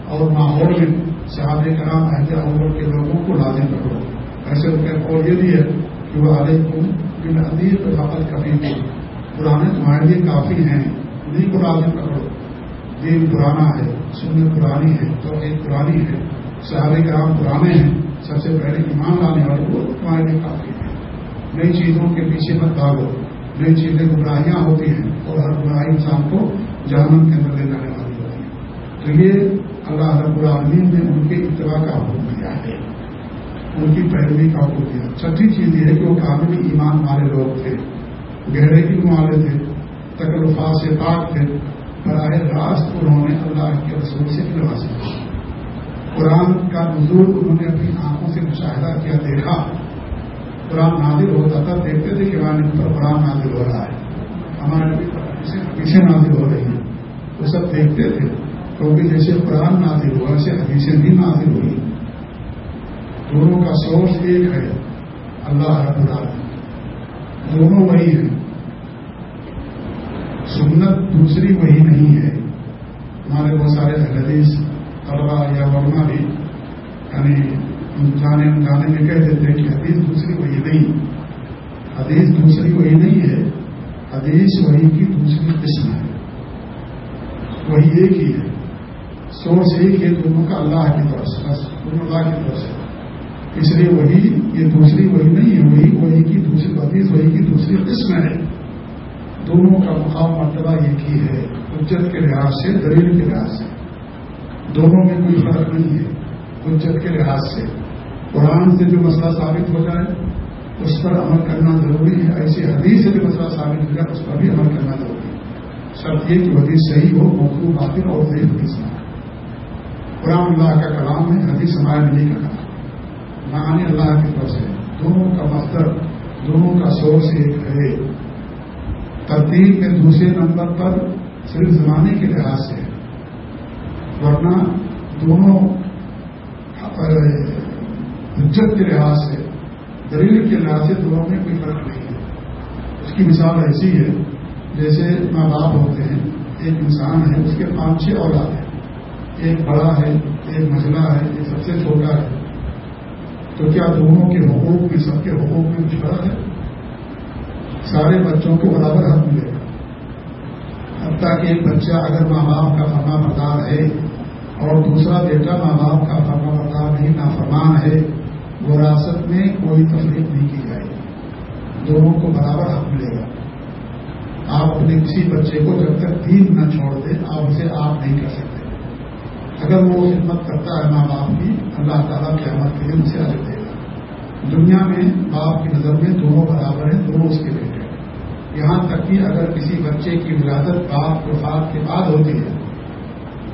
اور ماحول میں صحاب کرام، اہل عمر کے لوگوں کو لازم پکڑو۔ ایسے ان کا قول یہ بھی ہے کہ وہ علیہ بن عدیب فقط کبھی بھی پرانے تمہارے لیے کافی ہیں، انہیں کو لازم پکڑو۔ دین پرانا ہے، سنت پرانی ہے تو ایک پرانی ہے۔ صحابہ کرام پرانے ہیں، سب سے پہلے ایمان لانے والے وہ تمہارے لیے کافی ہیں۔ نئی چیزوں کے پیچھے مت بھاگو۔ نئی چیزیں گمراہیاں ہوتی ہیں اور ہر گمراہی انسان کو جہنم کے اندر لے جانے والی ہوتی ہے تو یہ اللہ رب العالمین نے ان کے اتباع کا حکم دیا ہے۔ ان کی پیروی کا حکم دیا۔ چھٹی چیز یہ ہے کہ وہ کامل ایمان والے لوگ تھے۔ گہرے علم والے تھے، تکلفات سے پاک تھے۔ براہ راست انہوں نے اللہ کے رسول سے علم حاصل کیا۔ قرآن کا نزول انہوں نے اپنی آنکھوں سے مشاہدہ کیا، دیکھا۔ قرآن نازل ہوتا تھا دیکھتے تھے کہ ہمارے پر قرآن نازل ہو رہا ہے۔ ہمارے پیچھے نازل ہو رہی ہیں۔ وہ سب دیکھتے تھے، کیونکہ جیسے قرآن نازل ہوا، ویسے حدیثیں بھی نازل ہوئی۔ دونوں کا سورس ایک ہے، اللہ رب العالمین۔ دونوں وہی ہیں۔ سنت دوسری وہی نہیں ہے۔ ہمارے بہت سارے حدیث طلبا یا ورما بھی یعنی جانے جانے میں کہہ دیتے ہیں کہ حدیث دوسری وہی نہیں۔ حدیث دوسری وہی نہیں ہے۔ حدیث وہی کی دوسری قسم ہے۔ وہی ایک ہی ہے۔ سورس ایک ہے، دونوں کا اللہ کی طرف سے، بس دونوں اللہ کی طرف سے۔ اس لیے وہی، یہ دوسری وہی نہیں ہے۔ وہی وہی کی دوسری، حدیث وہی کی دوسری قسم ہے۔ دونوں کا مقام مرتبہ ایک ہی ہے۔ اجت کے لحاظ سے، دلیل کے لحاظ سے۔ دونوں میں کوئی فرق نہیں ہے۔ اجت کے لحاظ سے۔ قرآن سے جو مسئلہ ثابت ہو جائے، اس پر عمل کرنا ضروری ہے۔ ایسی حدیث سے جو مسئلہ ثابت ہو جائے، اس پر بھی عمل کرنا ضروری ہے۔ شرط یہ کہ حدیث صحیح ہو، موضوع باطل اور صحیح حدیث نہ قرآن اللہ کا کلام ہے، حدیث ہمارے نہیں کا کلام معنی اللہ کی طرف سے دونوں کا مقصد دونوں کا سورس ایک ہے۔ ترتیب میں دوسرے نمبر پر صرف زمانے کے لحاظ سے ورنہ دونوں حجت کے لحاظ سے، دلیل کے لحاظ سے دونوں میں کوئی فرق نہیں ہے۔ اس کی مثال ایسی ہے، جیسے ماں باپ ہوتے ہیں، ایک انسان ہے، اس کے پانچ چھ اولاد ہیں۔ ایک بڑا ہے، ایک مجلہ ہے ایک سب سے چھوٹا ہے۔ تو کیا دونوں کے حقوق میں، سب کے حقوق میں کچھ فرق ہے؟ سارے بچوں کو برابر حق ملے گا۔ حتیٰ کہ ایک بچہ اگر ماں باپ کا فرما بردار ہے اور دوسرا بیٹا ماں باپ کا فرما بردار نہیں، نافرمان ہے وراثت میں کوئی تفریح نہیں کی جائے گی۔ دونوں کو برابر حق ملے گا۔ آپ اپنے کسی بچے کو جب تک دین نہ چھوڑ دیں، آپ اسے آپ نہیں کر سکتے۔ اگر وہ خدمت کرتا ہے ماں باپ کی، اللہ تعالیٰ کے عمل کے لیے اسے آگے دے گا۔ دنیا میں باپ کی نظر میں دونوں برابر ہیں، دونوں اس کے بیٹے ہیں۔ یہاں تک کہ اگر کسی بچے کی ولادت باپ وفات کے بعد ہوتی ہے،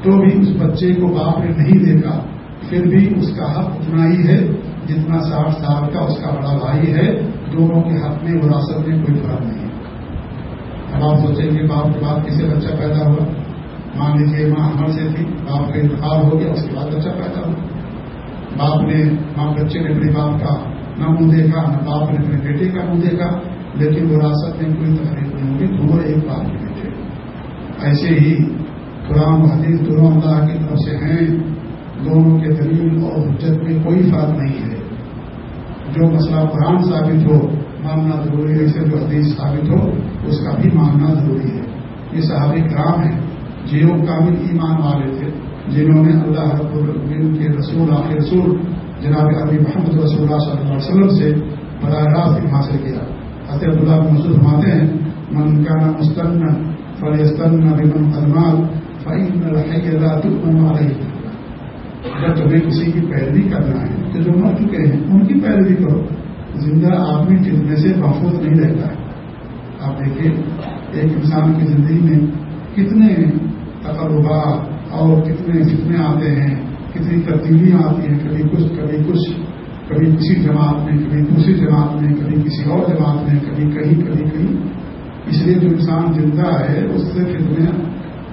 تو بھی اس بچے کو باپ نے نہیں دیکھا، پھر بھی اس کا حق اتنا ہی ہے جتنا ساٹھ سال کا اس کا بڑا بھائی ہے، دونوں کے حق میں وراثت میں کوئی فرق نہیں اب آپ سوچیں گے، باپ کے بعد کسے بچہ پیدا ہوا؟ مان لیجیے ماں عمر سے تھی، باپ کا انتخاب ہو گیا، اس کے بعد بچہ پیدا ہوا۔ باپ نے ماں بچے نے اپنے باپ کا نہ منہ دیکھا، نہ باپ نے اپنے بیٹے کا منہ دیکھا، لیکن وراثت میں کوئی تکلیف نہیں ہوگی دونوں ایک باپ کے بیٹے۔ ایسے ہی قرآن حدیث دونوں اللہ کی طرف سے ہیں۔ دونوں کے دلیل اور حجت میں کوئی فرق نہیں ہے۔ جو مسئلہ قرآن ثابت ہو ماننا ضروری ہے اسے جو حدیث ثابت ہو، اس کا بھی ماننا ضروری ہے۔ یہ صحابی کرام ہیں، جنہوں کامل ایمان والے تھے، جنہوں نے اللہ رب العین کے رسول، آخر رسول، جناب ابھی محمد رسول اللہ صلی اللہ علیہ وسلم سے براہ راست حاصل کیا۔ حضرت اللہ مسود فرماتے ہیں، من کا مستن فلستن بمن قدمال فعین علیہ. اگر تمہیں کسی کی پیروی کرنا ہے، تو جو مر چکے ہیں، ان کی پیروی کرو۔ زندہ آدمی جتنے سے محفوظ نہیں رہتا ہے۔ آپ دیکھیے ایک انسان کی زندگی میں کتنے تقربات اور کتنے فتنے آتے ہیں، کتنی تبدیلیاں آتی ہیں، کبھی کچھ کبھی کچھ، کبھی کسی جماعت میں، کبھی دوسری جماعت میں، کبھی کسی اور جماعت میں، کبھی کہیں کبھی کہیں۔ اس لیے جو انسان زندہ ہے، اس سے فتنے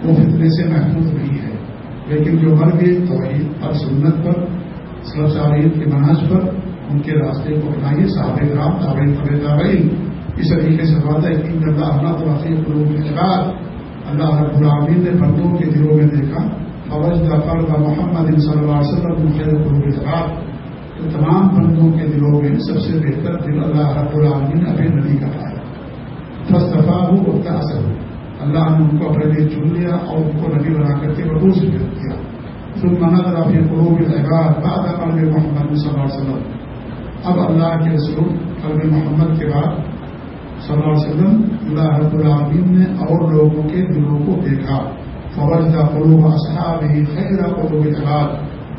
وہ فتنے سے محفوظ نہیں ہے۔ لیکن جو مر گئے توحید اور سنت پر سب شاعریت کے مناج پر، ان کے راستے کو اپنائیے صاحب رام تابعی طبع تابعی اس طریقے سے بات ہے کہ اللہ اللہ کو رفیع قلوب کے بعد اللہ رب العالمین نے بندوں کے دلوں میں دیکھا، فوج دفر و محمد صلی اللہ علیہ وسلم خیر قلوب کے بعد تو تمام بندوں کے دلوں میں سب سے بہتر دل اللہ رب العالمین ابھی نبی کا پایا بس دفاع ہو اپنا اثر ہو اللہ نے ان کو اپنے لیے چن لیا اور ان کو نبی بنا کر کے ببو سے بھیج دیا پھر منت رفیع قروب العباد بعد قلب محمد صلی اللہ علیہ وسلم۔ اب اللہ کے رسول قلب محمد کے بعد صلی اللہ علیہ وسلم اللہ رب العالمین نے اور لوگوں کے دلوں کو دیکھا۔ فوج کا قلوب اصحاب ہی خیر قلوب العباد۔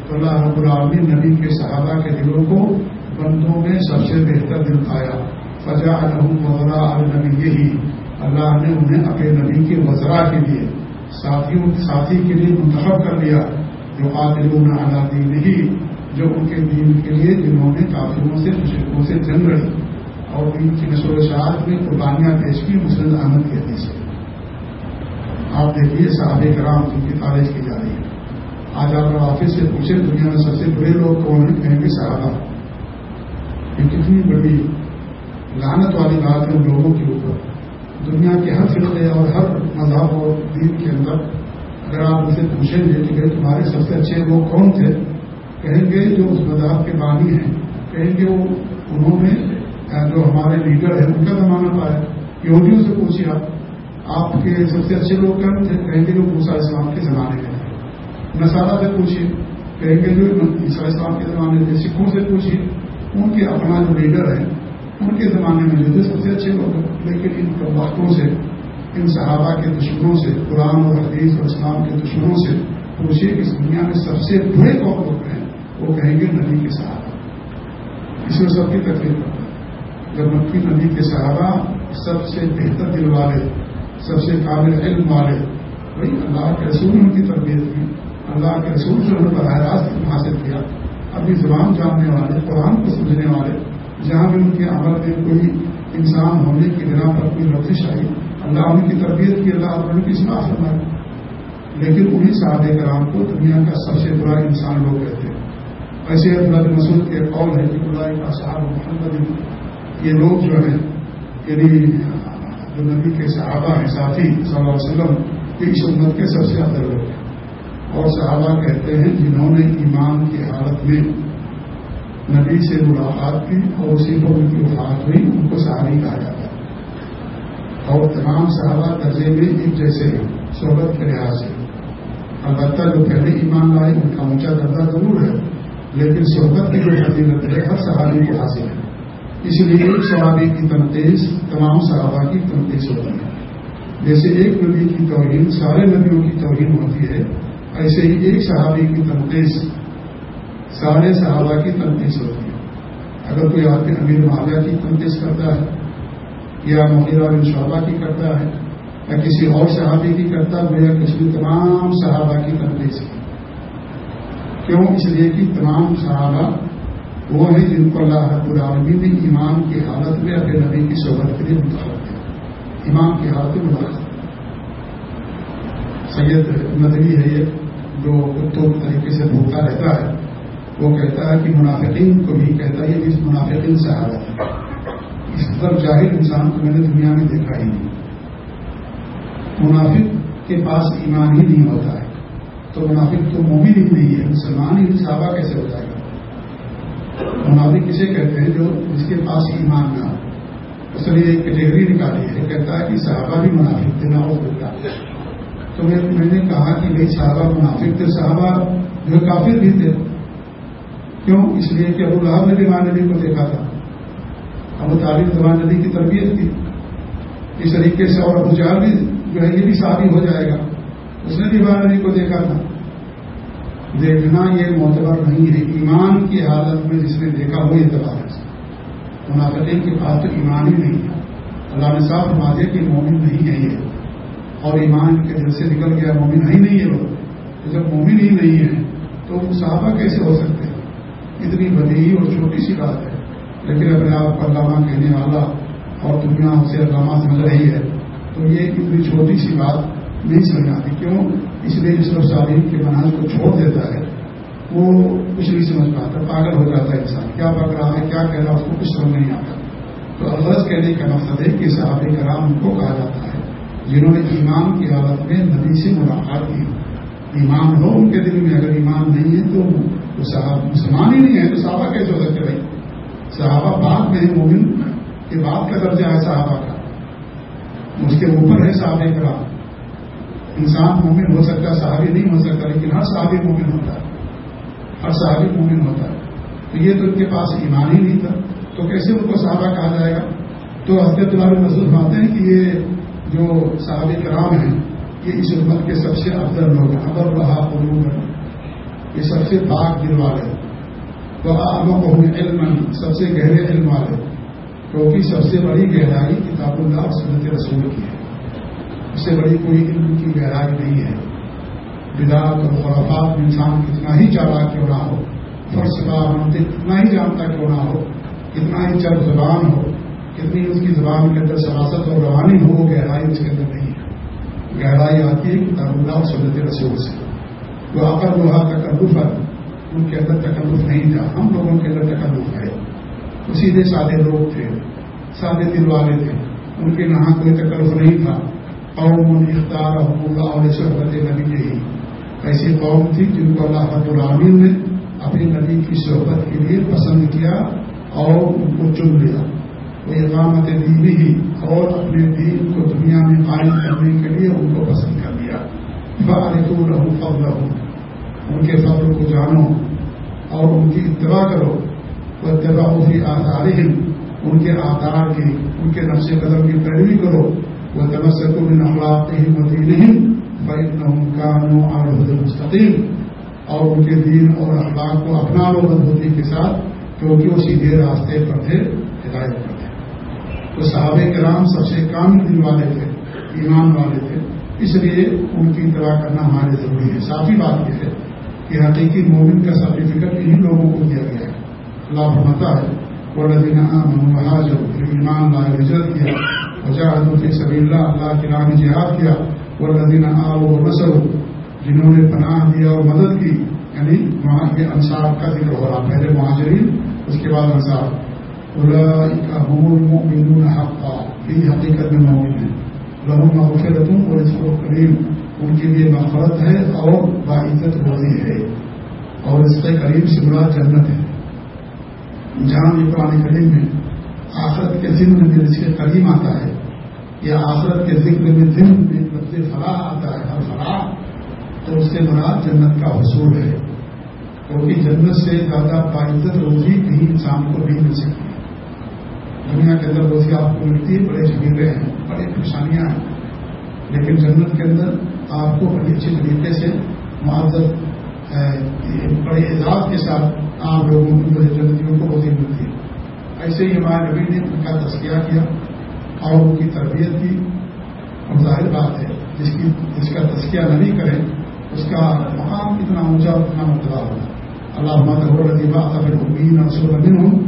تو اللہ رب العالمین نبی کے صحابہ کے دلوں کو بندوں میں سب سے بہتر دل پایا۔ فجا الحم وغیرہ النبی یہی اللہ نے انہیں اپنے نبی کے وزرا کے لیے ساتھیوں ساتھی کے لیے منتخب کر لیا، جو قاتلون اعلیٰ دین ہی، جو ان کے دین کے لیے جنہوں نے کافروں سے مشرقوں سے جنگ لڑی۔ اور ان کی نشو و شاعت میں قربانیاں پیش کی مسلم احمد کے حدیث سے۔ آپ دیکھیے صحابہ کرام جن کی تعریف کی جا رہی ہے۔ آج آپ آفس سے پوچھے دنیا میں سب سے بڑے لوگ کون ہیں؟ کہیں گے صحابہ۔ یہ کتنی بڑی لانت والی بات ہے ان لوگوں کے اوپر۔ دنیا کے ہر فرقے اور ہر مذہب اور دین کے اندر اگر آپ اسے پوچھیں گے کہ تمہارے سب سے اچھے لوگ کون تھے، کہیں گے جو اس مذہب کے بانی ہیں، کہیں گے وہ انہوں نے جو ہمارے لیڈر ہیں، ان کا زمانہ پایا۔ یہودیوں سے پوچھیے آپ آپ کے سب سے اچھے لوگ کون تھے؟ کہیں گے جو موسا اسلام کے زمانے کے نسالہ سے پوچھیے کہیں گے جو عیسائی اسلام کے زمانے کے سکھوں سے پوچھیے ان کے اپنا جو لیڈر ہے ان کے زمانے میں جو تھے سب سے اچھے لوگ لیکن ان وقتوں سے، ان صحابہ کے دشمنوں سے، قرآن اور حدیث اور اسلام کے دشمنوں سے پوچھے اس دنیا میں سب سے برے قوم لوگ ہیں، وہ کہیں گے نبی کے صحابہ۔ اس میں سب کی تکلیف کرتا ہے۔ جب مکی نبی کے صحابہ سب سے بہتر دل والے، سب سے قابل علم والے بھائی اللہ کے رسول ان کی تربیت کی، اللہ کے رسول سے انہوں نے براہ راست حاصل کیا۔ ابھی زبان جاننے والے، قرآن کو سمجھنے والے جہاں بھی ان کے عمل میں کوئی انسان ہونے کی بنا پر کوئی لفظ آئی، اللہ ان کی تربیت کی، اللہ ان کی صلاح فرمائے۔ لیکن انہیں صاحب کرام کو دنیا کا سب سے برا انسان لوگ کہتے ہیں۔ ایسے اللہ مسود کے قول ہے کہ اللہ کا صاحب محمد یہ لوگ جو ہیں یعنی جو نبی کے صحابہ ہیں، ساتھی صلی اللہ علیہ وسلم کی اس امت کے سب سے ادر لوگ ہیں۔ اور صحابہ کہتے ہیں جنہوں نے ایمان کی حالت میں نبی سے ملاقات کی اور اسی پر ان کی وفات ہوئی، ان کو صحابی کہا جاتا ہے۔ اور تمام صحابہ درجے میں ایک جیسے ہیں، صحبت کے لحاظ سے۔ البتہ جو پہلے ایمان لائے، ان کا اونچا درجہ ضرور ہے، لیکن صحبت کی جو فضیلت ہے، ہر صحابی کو حاصل ہے۔ اس لیے ایک صحابی کی تنتیز تمام صحابہ کی تنتیز ہوتی ہے۔ جیسے ایک نبی کی توہین، سارے نبیوں کی توہین ہوتی ہے، ایسے ہی ایک صحابی کی تنتیز سارے صحابہ کی تنقید ہوتی ہے۔ اگر کوئی آدمی امیر معاویہ کی تنقید کرتا ہے یا مغیرہ بن شعبہ کی کرتا ہے یا کسی اور صحابی کی کرتا ہے یا کسی تمام صحابہ کی تنقید کی کیوں؟ اس لیے کہ تمام صحابہ وہ ہیں جن کو اللہ رب العالمین نے ایمان کی حالت میں اپنے نبی کی صحبت کے لیے منتخب کیا۔ ایمان کی حالت میں منتخب سید ندوی ہے یہ، جو کتوں طریقے سے بھوکتا رہتا ہے۔ وہ کہتا ہے کہ منافقین کو بھی کہتا ہے اس منافقین سے حالت ہے۔ اس طرح ظاہر انسان کو میں نے دنیا میں دیکھا ہی نہیں۔ منافق کے پاس ایمان ہی نہیں ہوتا ہے۔ تو منافق تو مومن ہی نہیں ہے، مسلمان ہی صحابہ کیسے ہو جائے گا منافق کسے کہتے ہیں جو جس کے پاس ایمان نہ ہو؟ اس لیے ایک کیٹیگری نکالی ہے، کہتا ہے کہ صحابہ بھی منافق تھے، نہ ہو سکتا۔ تو میں نے کہا کہ بھائی صحابہ منافق تھے، صحابہ جو کافر بھی تھے کیوں؟ اس لیے کہ ابو لہب نے بھی ماں نبی کو دیکھا تھا۔ ابو تعلیم زبان نبی کی تربیت کی۔ اس طریقے سے اور ابو جہاں بھی جو ہے یہ بھی شادی ہو جائے گا۔ اس نے بھی ماں نبی کو دیکھا تھا۔ دیکھنا یہ معتبر نہیں ہے۔ ایمان کی حالت میں جس نے دیکھا وہ اعتبار ہے۔ منافقین کے پاس تو ایمان ہی نہیں ہے۔ اللہ نے صاف دیا کہ مومن نہیں ہے یہ۔ اور ایمان کے دل سے نکل گیا، مومن ہی نہیں ہے وہ جب مومن ہی نہیں ہے، تو صحابہ کیسے ہو سکتے ہیں؟ اتنی بدی اور چھوٹی سی بات ہے۔ لیکن اپنے آپ کو علامہ کہنے والا اور دنیا سے علامہ سمجھ رہی ہے، تو یہ اتنی چھوٹی سی بات نہیں سمجھ آتی کیوں؟ اس لیے جس وقت تعلیم کے مناظ کو چھوڑ دیتا ہے، وہ کچھ نہیں سمجھ پاتا، پاگل ہو جاتا ہے انسان۔ کیا پک رہا ہے، کیا کہہ رہا ہے، اس کو کچھ سمجھ نہیں آتا۔ تو اللہ کہنے کا مقصد ہے کہ صحابی کرام ان کو کہا جاتا ہے، جنہوں نے ایمان کی حالت میں نبی سے ملاقات کی۔ ایمان ہو ان کے دل میں، اگر ایمان نہیں ہے تو تو صحابہ مسلمان ہی نہیں ہے تو صحابہ کیسے ہو سکتے بھائی؟ صحابہ بعد میں مومن کے بعد کا درجہ ہے صحابہ کا۔ اس کے اوپر ہے صحابہ کرام۔ انسان مومن ہو سکتا ہے، صحابی نہیں ہو سکتا، لیکن ہر صحابی مومن ہوتا ہے۔ ہر صحابی مومن ہوتا ہے۔ تو یہ تو ان کے پاس ایمان ہی نہیں تھا۔ تو کیسے ان کو صحابہ کہا جائے گا؟ تو حضرت اللہ محسوس مانتے ہیں کہ یہ جو صحابی کرام ہیں، یہ اس امت کے سب سے افضل لوگ ہیں۔ ابر رہا علوم یہ سب سے پاک دل والے تو کو علم سب سے گہرے علم والے کیونکہ سب سے بڑی گہرائی کتاب اللہ اور سنت رسول کی ہے۔ اس سے بڑی کوئی علم کی گہرائی نہیں ہے۔ بدعت اور خرافات میں انسان کتنا ہی چالا کیوں نہ ہو فرش کا منطق کتنا ہی جانتا کیوں نہ ہو، کتنا ہی چر زبان ہو، کتنی اس کی زبان کے اندر سراست اور روانی ہو، وہ گہرائی اس کے اندر نہیں ہے۔ گہرائی آتی ہے کتاب اللہ اور سنت رسول سے۔ وہ آکر لوہا تکلف ہے، ان کے اندر تکلف نہیں تھا۔ ہم لوگوں کے اندر تکلف ہے۔ وہ سیدھے سادے لوگ تھے، سادے دل والے تھے۔ ان کے یہاں کوئی تکلف نہیں تھا۔ قوم اختار اللہ علیہ صحبت نبی یہی ایسی قوم تھی جن کو اللہ رب العامین نے اپنی نبی کی صحبت کے لیے پسند کیا اور ان کو چن لیا۔ وہ اقامت دینی ہی اور اپنے دین کو دنیا میں قائم کرنے کے لیے ان کو پسند کر لیا۔ فارق رہوں فضل رہوں ان کے فضل کو جانو اور ان کی اتباع کرو۔ وہ اتباع کی آثار ان کے آدار کی، ان کے نقش قدم کی پیروی کرو۔ وہ تمسک ان اخلاق ہی مدی نہیں بھائی کانوں اور مستقیم اور ان کے دین اور اخلاق کو اپنا لو مضبوطی کے ساتھ، کیونکہ وہ سیدھے راستے پر تھے، ہدایت پر تھے۔ تو صحابہ کرام سب سے کام دن والے تھے، ایمان والے تھے۔ اس لیے ان کی اتباع کرنا ہمارے ضروری ہے۔ ساتھ ہی بات یہ ہے کہ حقیقی مومن کا سرٹیفکیٹ انہیں لوگوں کو دیا گیا ہے۔ اللہ فرماتا ہے وہ ایمان لا ہجرت کیا وجہ سبھی اللہ اللہ کے نام جہاد کیا۔ وہ لدینہ آ جنہوں نے پناہ دیا اور مدد کی یعنی وہاں کے انصار کا ذکر ہو رہا۔ پہلے مہاجرین، اس کے بعد انصار۔ یہ حقیقت میں مومن ہے لہو مغفرتوں اور اس کو کریم ان کے لیے مغفرت ہے اور باعزت روزی ہے۔ اور اس کے قریب سے جنت ہے۔ جہاں بھی قرآن کریم میں آخرت کے ذمن میں اس کے قریب آتا ہے، یا آخرت کے ذکر میں ذمن میں لفظ فلاح آتا ہے، ہر فلاح، تو اس سے مراد جنت کا حصول ہے۔ کیونکہ جنت سے زیادہ باعزت روزی کہیں انسان کو بھی مل سکتی۔ ہے دنیا کے اندر روزی آپ کو ملتی ہے، بڑے جھگڑے ہیں، بڑی پریشانیاں ہیں، لیکن جنت کے اندر آپ کو بڑی اچھی طریقے سے معذرت بڑے اعزاز کے ساتھ عام لوگوں کو جنتیوں کو روزی ملتی ہے۔ ایسے ہی ہمارے نبی نے ان کا تذکیہ کیا، اور ان کی تربیت کی۔ اور ظاہر بات ہے، جس کی، جس کا تذکیہ نبی کریں، اس کا مقام کتنا اونچا اور کتنا مرتبہ ہوگا۔ اللہ محمد رضیبہ اگر امین اور سو امین ہوں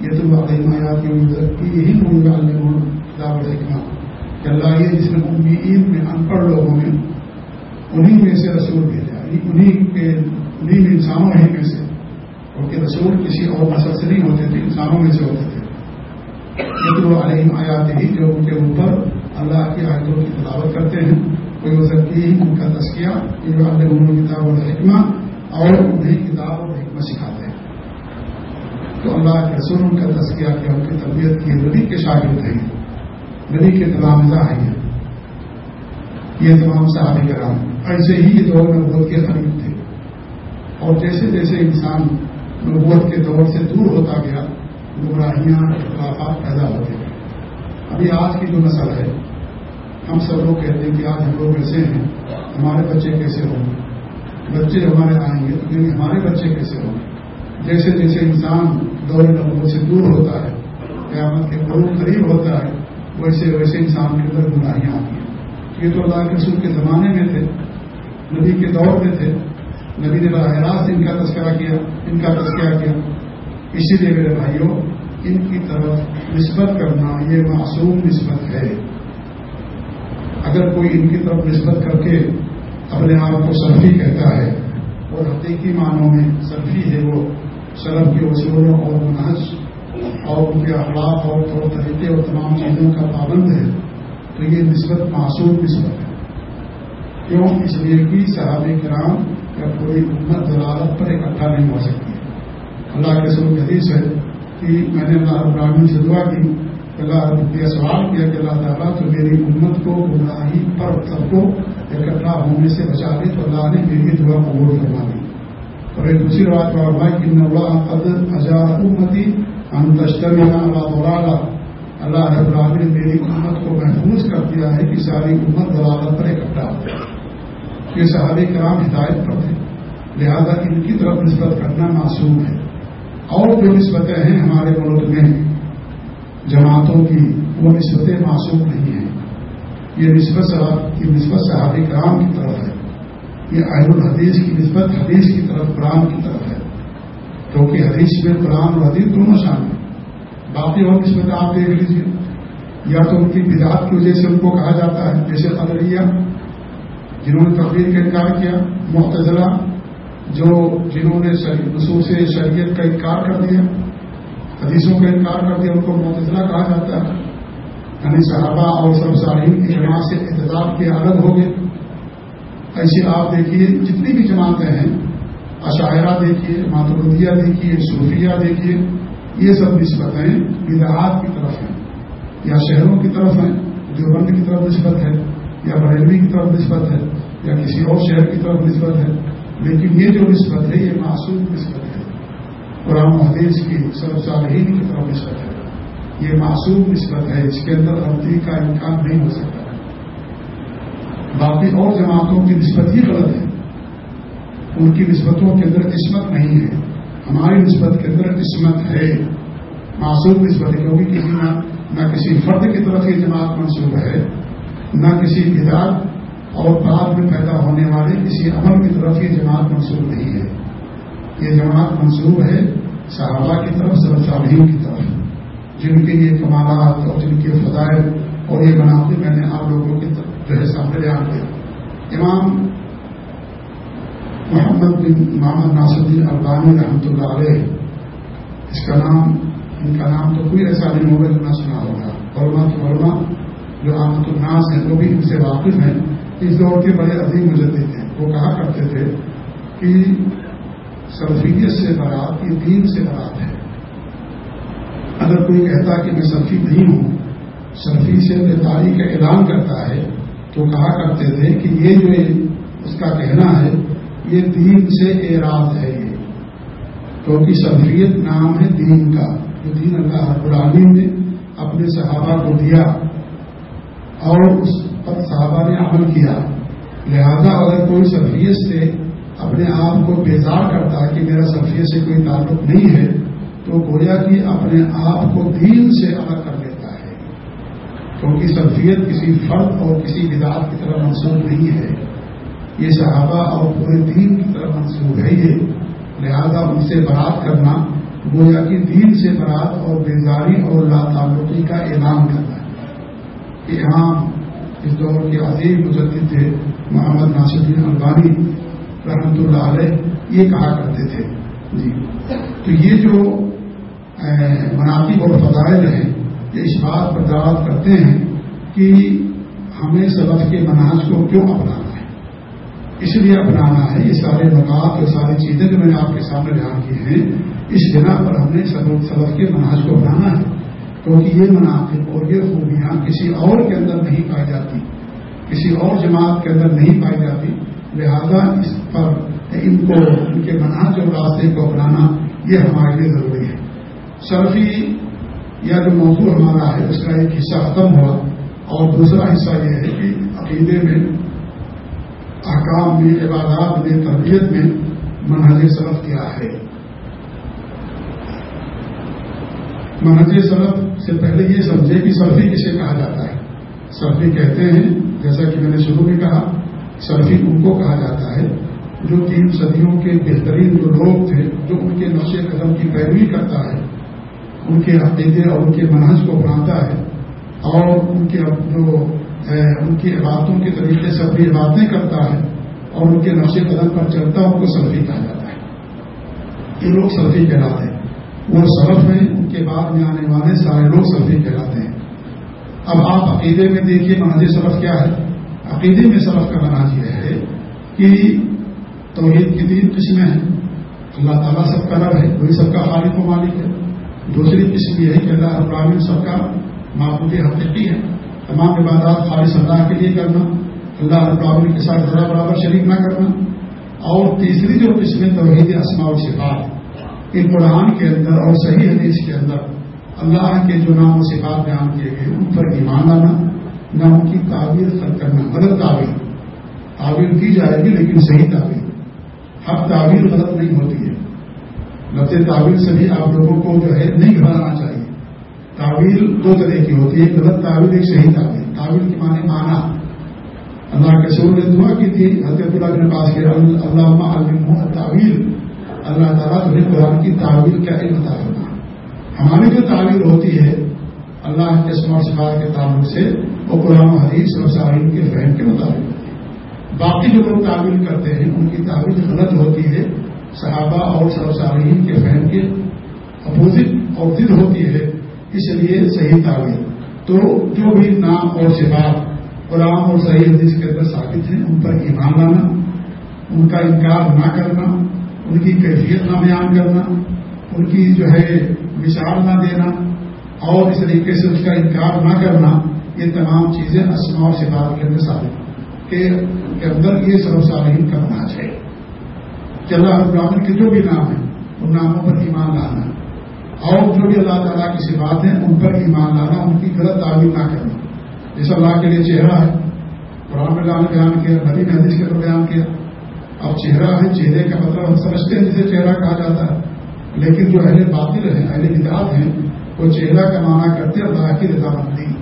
یہ تو واقعی میات کی یہی ہوں گا اللہ کہ اللہ یہ جس نے امید میں ان پڑھ لوگوں میں انہیں میں سے رسول بھیجا یعنی انہیں کے انہیں میں انسانوں ہی میں سے کیونکہ رسول کسی اور نسل سے نہیں ہوتے تھے، انسانوں میں سے ہوتے تھے۔ یہ تو علیہ آیات ہی جو ان کے اوپر اللہ کی آیتوں کی تلاوت کرتے ہیں۔ کوئی ہو سکتی ہے ان کا تذکیہ یہ کتاب اور حکمہ اور انہیں کتاب اور حکمت سکھاتے ہیں۔ تو اللہ کے رسول ان کا تذکیہ کیا، ان کی تربیت کی نبی کے شاگرد ہیں۔ نبی کے تلامزہ ہیں۔ یہ تمام صحابی کرام۔ ایسے ہی یہ دور نبوت کے قریب تھے۔ اور جیسے جیسے انسان نبوت کے دور سے دور ہوتا گیا، گمراہیاں، اختلافات پیدا ہوتے گئے۔ ابھی آج کی جو نسل ہے، ہم سب لوگ کہتے ہیں کہ آج ہم لوگ ایسے ہیں، ہمارے بچے کیسے ہوں گے؟ بچے ہمارے آئیں گے تو ہمارے بچے کیسے ہوں گے؟ جیسے جیسے انسان دور نبوت سے دور ہوتا ہے، قیامت کے قروب قریب ہوتا ہے، ویسے ویسے انسان کے اندر گمراہیاں آتی ہیں۔ یہ تو اللہ کے رسول کے زمانے میں تھے۔ نبی کے دور میں تھے۔ نبی نے براہ راست ان کا تذکرہ کیا، ان کا تذکرہ کیا۔ اسی لیے میرے بھائیوں، ان کی طرف نسبت کرنا یہ معصوم نسبت ہے۔ اگر کوئی ان کی طرف نسبت کر کے اپنے آپ کو سلفی کہتا ہے اور حقیقی معنوں میں سلفی ہے وہ، سلف کے اصولوں اور منحص اور ان کے اخلاق اور طور طریقے اور تمام چیزوں کا پابند ہے، تو یہ نسبت معصوم نسبت ہے۔ کیوں؟ اس لیے کہ صحابہ کرام یا کوئی امت دلالت پر اکٹھا نہیں ہو سکتی۔ اللہ کے سر حدیث ہے کہ میں نے اللہ ابراہین سے دعا کی اللہ یہ سوال کیا کہ اللہ تعالیٰ تو میری امت کو گمراہی پر سب کو اکٹھا ہونے سے بچا لی تو اللہ نے میری دعا قبول کروا دی۔ اور ایک دوسری بات کا بھائی کہ نولا قد ہزار امتی ہم تشتر اللہ اللہ رب العالمین نے میری امت کو محفوظ کر دیا ہے کہ ساری امت دلالت پر اکٹھا کرام ہدایت پر تھے لہذا ان کی طرف نسبت کرنا معصوم ہے۔ اور جو نسبتیں ہیں ہمارے ملک میں، جماعتوں کی، وہ نسبتیں معصوم نہیں ہیں۔ یہ نسبت یہ نسبت صحابی کرام کی طرف ہے۔ یہ اہل الحدیث کی نسبت حدیث کی طرف، قرآن کی طرف ہے۔ کیونکہ حدیث میں قرآن اور حدیث دونوں شامل ہیں۔ باقی اور نسبت آپ دیکھ لیجیے یا تو ان کی بدعات کی وجہ سے ان کو کہا جاتا ہے، جیسے قدریہ جنہوں نے تقریر کا انکار کیا محتضرہ جو جنہوں نے نصوص شریعت کا انکار کر دیا، حدیثوں کا انکار کر دیا، ان کو محتضرہ کہا جاتا ہے۔ یعنی صحابہ اور سب سارے جماعت سے احتجاج کے الگ ہو گئے۔ ایسے آپ دیکھیے، جتنی بھی جماعتیں ہیں عشاعرہ دیکھیے ماتردیہ دیکھیے، صوفیہ دیکھیے، یہ سب نسبتیں بدعات کی طرف ہیں، یا شہروں کی طرف ہیں، دیوبند کی طرف نسبت ہے۔ یا بریلوی کی طرف نسبت ہے، یا کسی اور شہر کی طرف نسبت ہے، لیکن یہ جو نسبت ہے، یہ معصوم نسبت ہے۔ قرآن حدیث کی سب صالحین کی طرف نسبت ہے۔ یہ معصوم نسبت ہے، اس کے اندر غلطی کا امکان نہیں ہو سکتا۔ باقی اور جماعتوں کی نسبت ہی غلط ہے۔ ان کی نسبتوں کے اندر قسمت نہیں ہے۔ ہماری نسبت کے اندر قسمت ہے۔ معصوم نسبت ہے، کیونکہ کسی نہ نہ کسی فرد کی طرف یہ جماعت منصوب ہے۔ نہ کسی ادار اور بعد میں پیدا ہونے والے کسی عمل کی طرف یہ جماعت منصوب نہیں ہے۔ یہ جماعت منصوب ہے صحابہ کی طرف سرسالین کی طرف۔ جن کے یہ کمالات اور جن کے فضائل اور یہ بناتے میں نے آپ لوگوں کی طرف جو ہے سامنے بیان کیا۔ امام محمد بن محمد ناصر الدین البانی رحمۃ اللہ علیہ، اس کا نام، ان کا نام تو کوئی ایسا نہیں ہوگا جو نہ سنا ہوگا۔ علما تو علما جو احمد الناس ہیں، وہ بھی ان سے واقف ہیں۔ اس دور کے بڑے عظیم مجدد ہیں۔ وہ کہا کرتے تھے کہ سلفیت سے برات یہ دین سے برات ہے۔ اگر کوئی کہتا کہ میں سلفی نہیں ہوں سلفی سے بیداری کا اعلان کرتا ہے، تو کہا کرتے تھے کہ یہ جو اس کا کہنا ہے، یہ دین سے اعراض ہے یہ۔ کیونکہ سفریت نام ہے دین کا۔ جو دین اللہ رب العالمین نے اپنے صحابہ کو دیا اور اس پر صحابہ نے عمل کیا۔ لہذا اگر کوئی سفریت سے اپنے آپ کو بیزار کرتا ہے کہ میرا سفریت سے کوئی تعلق نہیں ہے، تو گویا کہ اپنے آپ کو دین سے الگ کر لیتا ہے۔ کیونکہ سفریت کسی فرد اور کسی بداعت کی طرح منسوخ نہیں ہے۔ یہ صحابہ اور پورے دین کی طرف منسوخ ہے یہ لہذا ان سے برات کرنا، گویا کہ دین سے برات اور بیزاری اور لا تعلقی کا اعلان کرنا۔ امام اس دور کے عظیم مجدد تھے، محمد ناصر الدین البانی رحمۃ اللہ علیہ، یہ کہا کرتے تھے۔ جی۔ تو یہ جو مناطق اور فضائل ہیں، یہ اس بات پر دعوت کرتے ہیں کہ ہمیں سبق کے مناج کو کیوں اپنانا ہے۔ اس لیے اپنانا ہے، یہ سارے مقام اور ساری چیزیں جو میں نے آپ کے سامنے بیان کی ہیں، اس بنا پر ہم نے سبق کے مناج کو اپنانا ہے۔ کیونکہ یہ مناقب اور یہ خوبیاں کسی اور کے اندر نہیں پائی جاتی، کسی اور جماعت کے اندر نہیں پائی جاتی۔ لہذا اس پر ان کو، ان کے مناج اور راستے کو اپنانا یہ ہمارے لیے ضروری ہے۔ سلفی یا جو موضوع ہمارا ہے، اس کا ایک حصہ ختم ہوا۔ اور دوسرا حصہ یہ ہے کہ عقیدے میں، احکام میں، عبادات میں، تربیت میں منہج سلف کیا ہے۔ منہج سلف سے پہلے یہ سمجھے کہ سلفی کسے کہا جاتا ہے؟ سلفی کہتے ہیں، جیسا کہ میں نے شروع میں کہا سلفی ان کو کہا جاتا ہے جو تین صدیوں کے بہترین جو لوگ تھے، جو ان کے نقش قدم کی پیروی کرتا ہے، ان کے عقیدے اور ان کے منہج کو بناتا ہے اور ان کے جو ان کی عبادتوں کے طریقے سے اپنی عبادتیں کرتا ہے اور ان کے نقش قدم پر چلتا، ان کو سلفی کہا جاتا ہے۔ یہ لوگ سلفی کہلاتے ہیں۔ وہ سلف ہیں کے بعد میں آنے والے سارے لوگ سلفی کہلاتے ہیں۔ اب آپ عقیدے میں دیکھیے مناظر سلف کیا ہے۔ عقیدے میں سلف کا مناظ یہ ہے کہ توحید کی تین قسمیں ہیں۔ اللہ تعالیٰ سب کا رب ہے، وہی سب کا خالق و مالک ہے۔ دوسری قسم یہ ہے کہ اللہ ابراہین سب کا معبود حقیقی ہے۔ تمام عبادات خالص اللہ کے لیے کرنا، اللہ العالمین کے ساتھ ذرا برابر شریک نہ کرنا۔ اور تیسری جو قسم توحید اسماء و صفات ان قرآن کے اندر اور صحیح حدیث کے اندر اللہ کے جو نام و صفات بیان کیے گئے ان پر ایمان آنا نہ ان کی تعبیر خرچ کرنا، غلط تعبیر۔ تعبیر کی جائے گی لیکن صحیح تعبیر۔ ہر تعبیر غلط نہیں ہوتی ہے۔ لفظ تعبیر سے بھی آپ لوگوں کو جو ہے نہیں گھبرانا چاہیے۔ تعبیر دو طرح کی ہوتی ہے غلط تعبیر، ایک صحیح تعبیر۔ تعبیر کی معنی مانا اللہ کے سور نے دعا کی تھی، حضرت اللہ کے پاس کیا اللہ علم تعبیر۔ اللہ تعالیٰ تمہیں قرآن کی تعبیر کیا علم ہونا ہماری جو تعبیر ہوتی ہے، اللہ کے سمار صفات کے تعلق سے وہ قرآن حدیث اور سارین کے فہم کے مطابق ہوتی ہے۔ باقی جو لوگ تعبیر کرتے ہیں، ان کی تعبیر غلط ہوتی ہے۔ صحابہ اور سرسارین کے فہم کے اپوزٹ اور ضد ہوتی ہے، اس لیے صحیح تعبیر تو جو بھی نام اور صفات قرآن اور صحیح حدیث کے اندر ثابت ہیں، ان پر ایمان لانا، ان کا انکار نہ کرنا ان کی کیفیت نہ بیان کرنا، ان کی جو ہے مثال نہ دینا، اور اس طریقے سے اس کا انکار نہ کرنا، یہ تمام چیزیں اسما اور صفات کے اندر ثابت کے اندر یہ سرو سالین کرنا چاہیے کہ اللہ العالمین کے جو بھی نام ہیں، ان ناموں پر ایمان لانا۔ اور جو بھی اللہ تعالیٰ کی صفات ہیں، ان پر ایمان لانا، ان کی غلط تعبیر نہ کرنا۔ جس اللہ کے لیے چہرہ ہے، قرآن اللہ نے بیان کیا، نبی نے حدیث کے تو بیان کیا۔ اب چہرہ ہے، چہرے کا مطلب ہم سمجھتے ہیں جسے چہرہ کہا جاتا ہے۔ لیکن جو اہل باطل ہیں، اہل کتاب ہیں، وہ چہرہ کا معنی کرتے اللہ کی رضامندی۔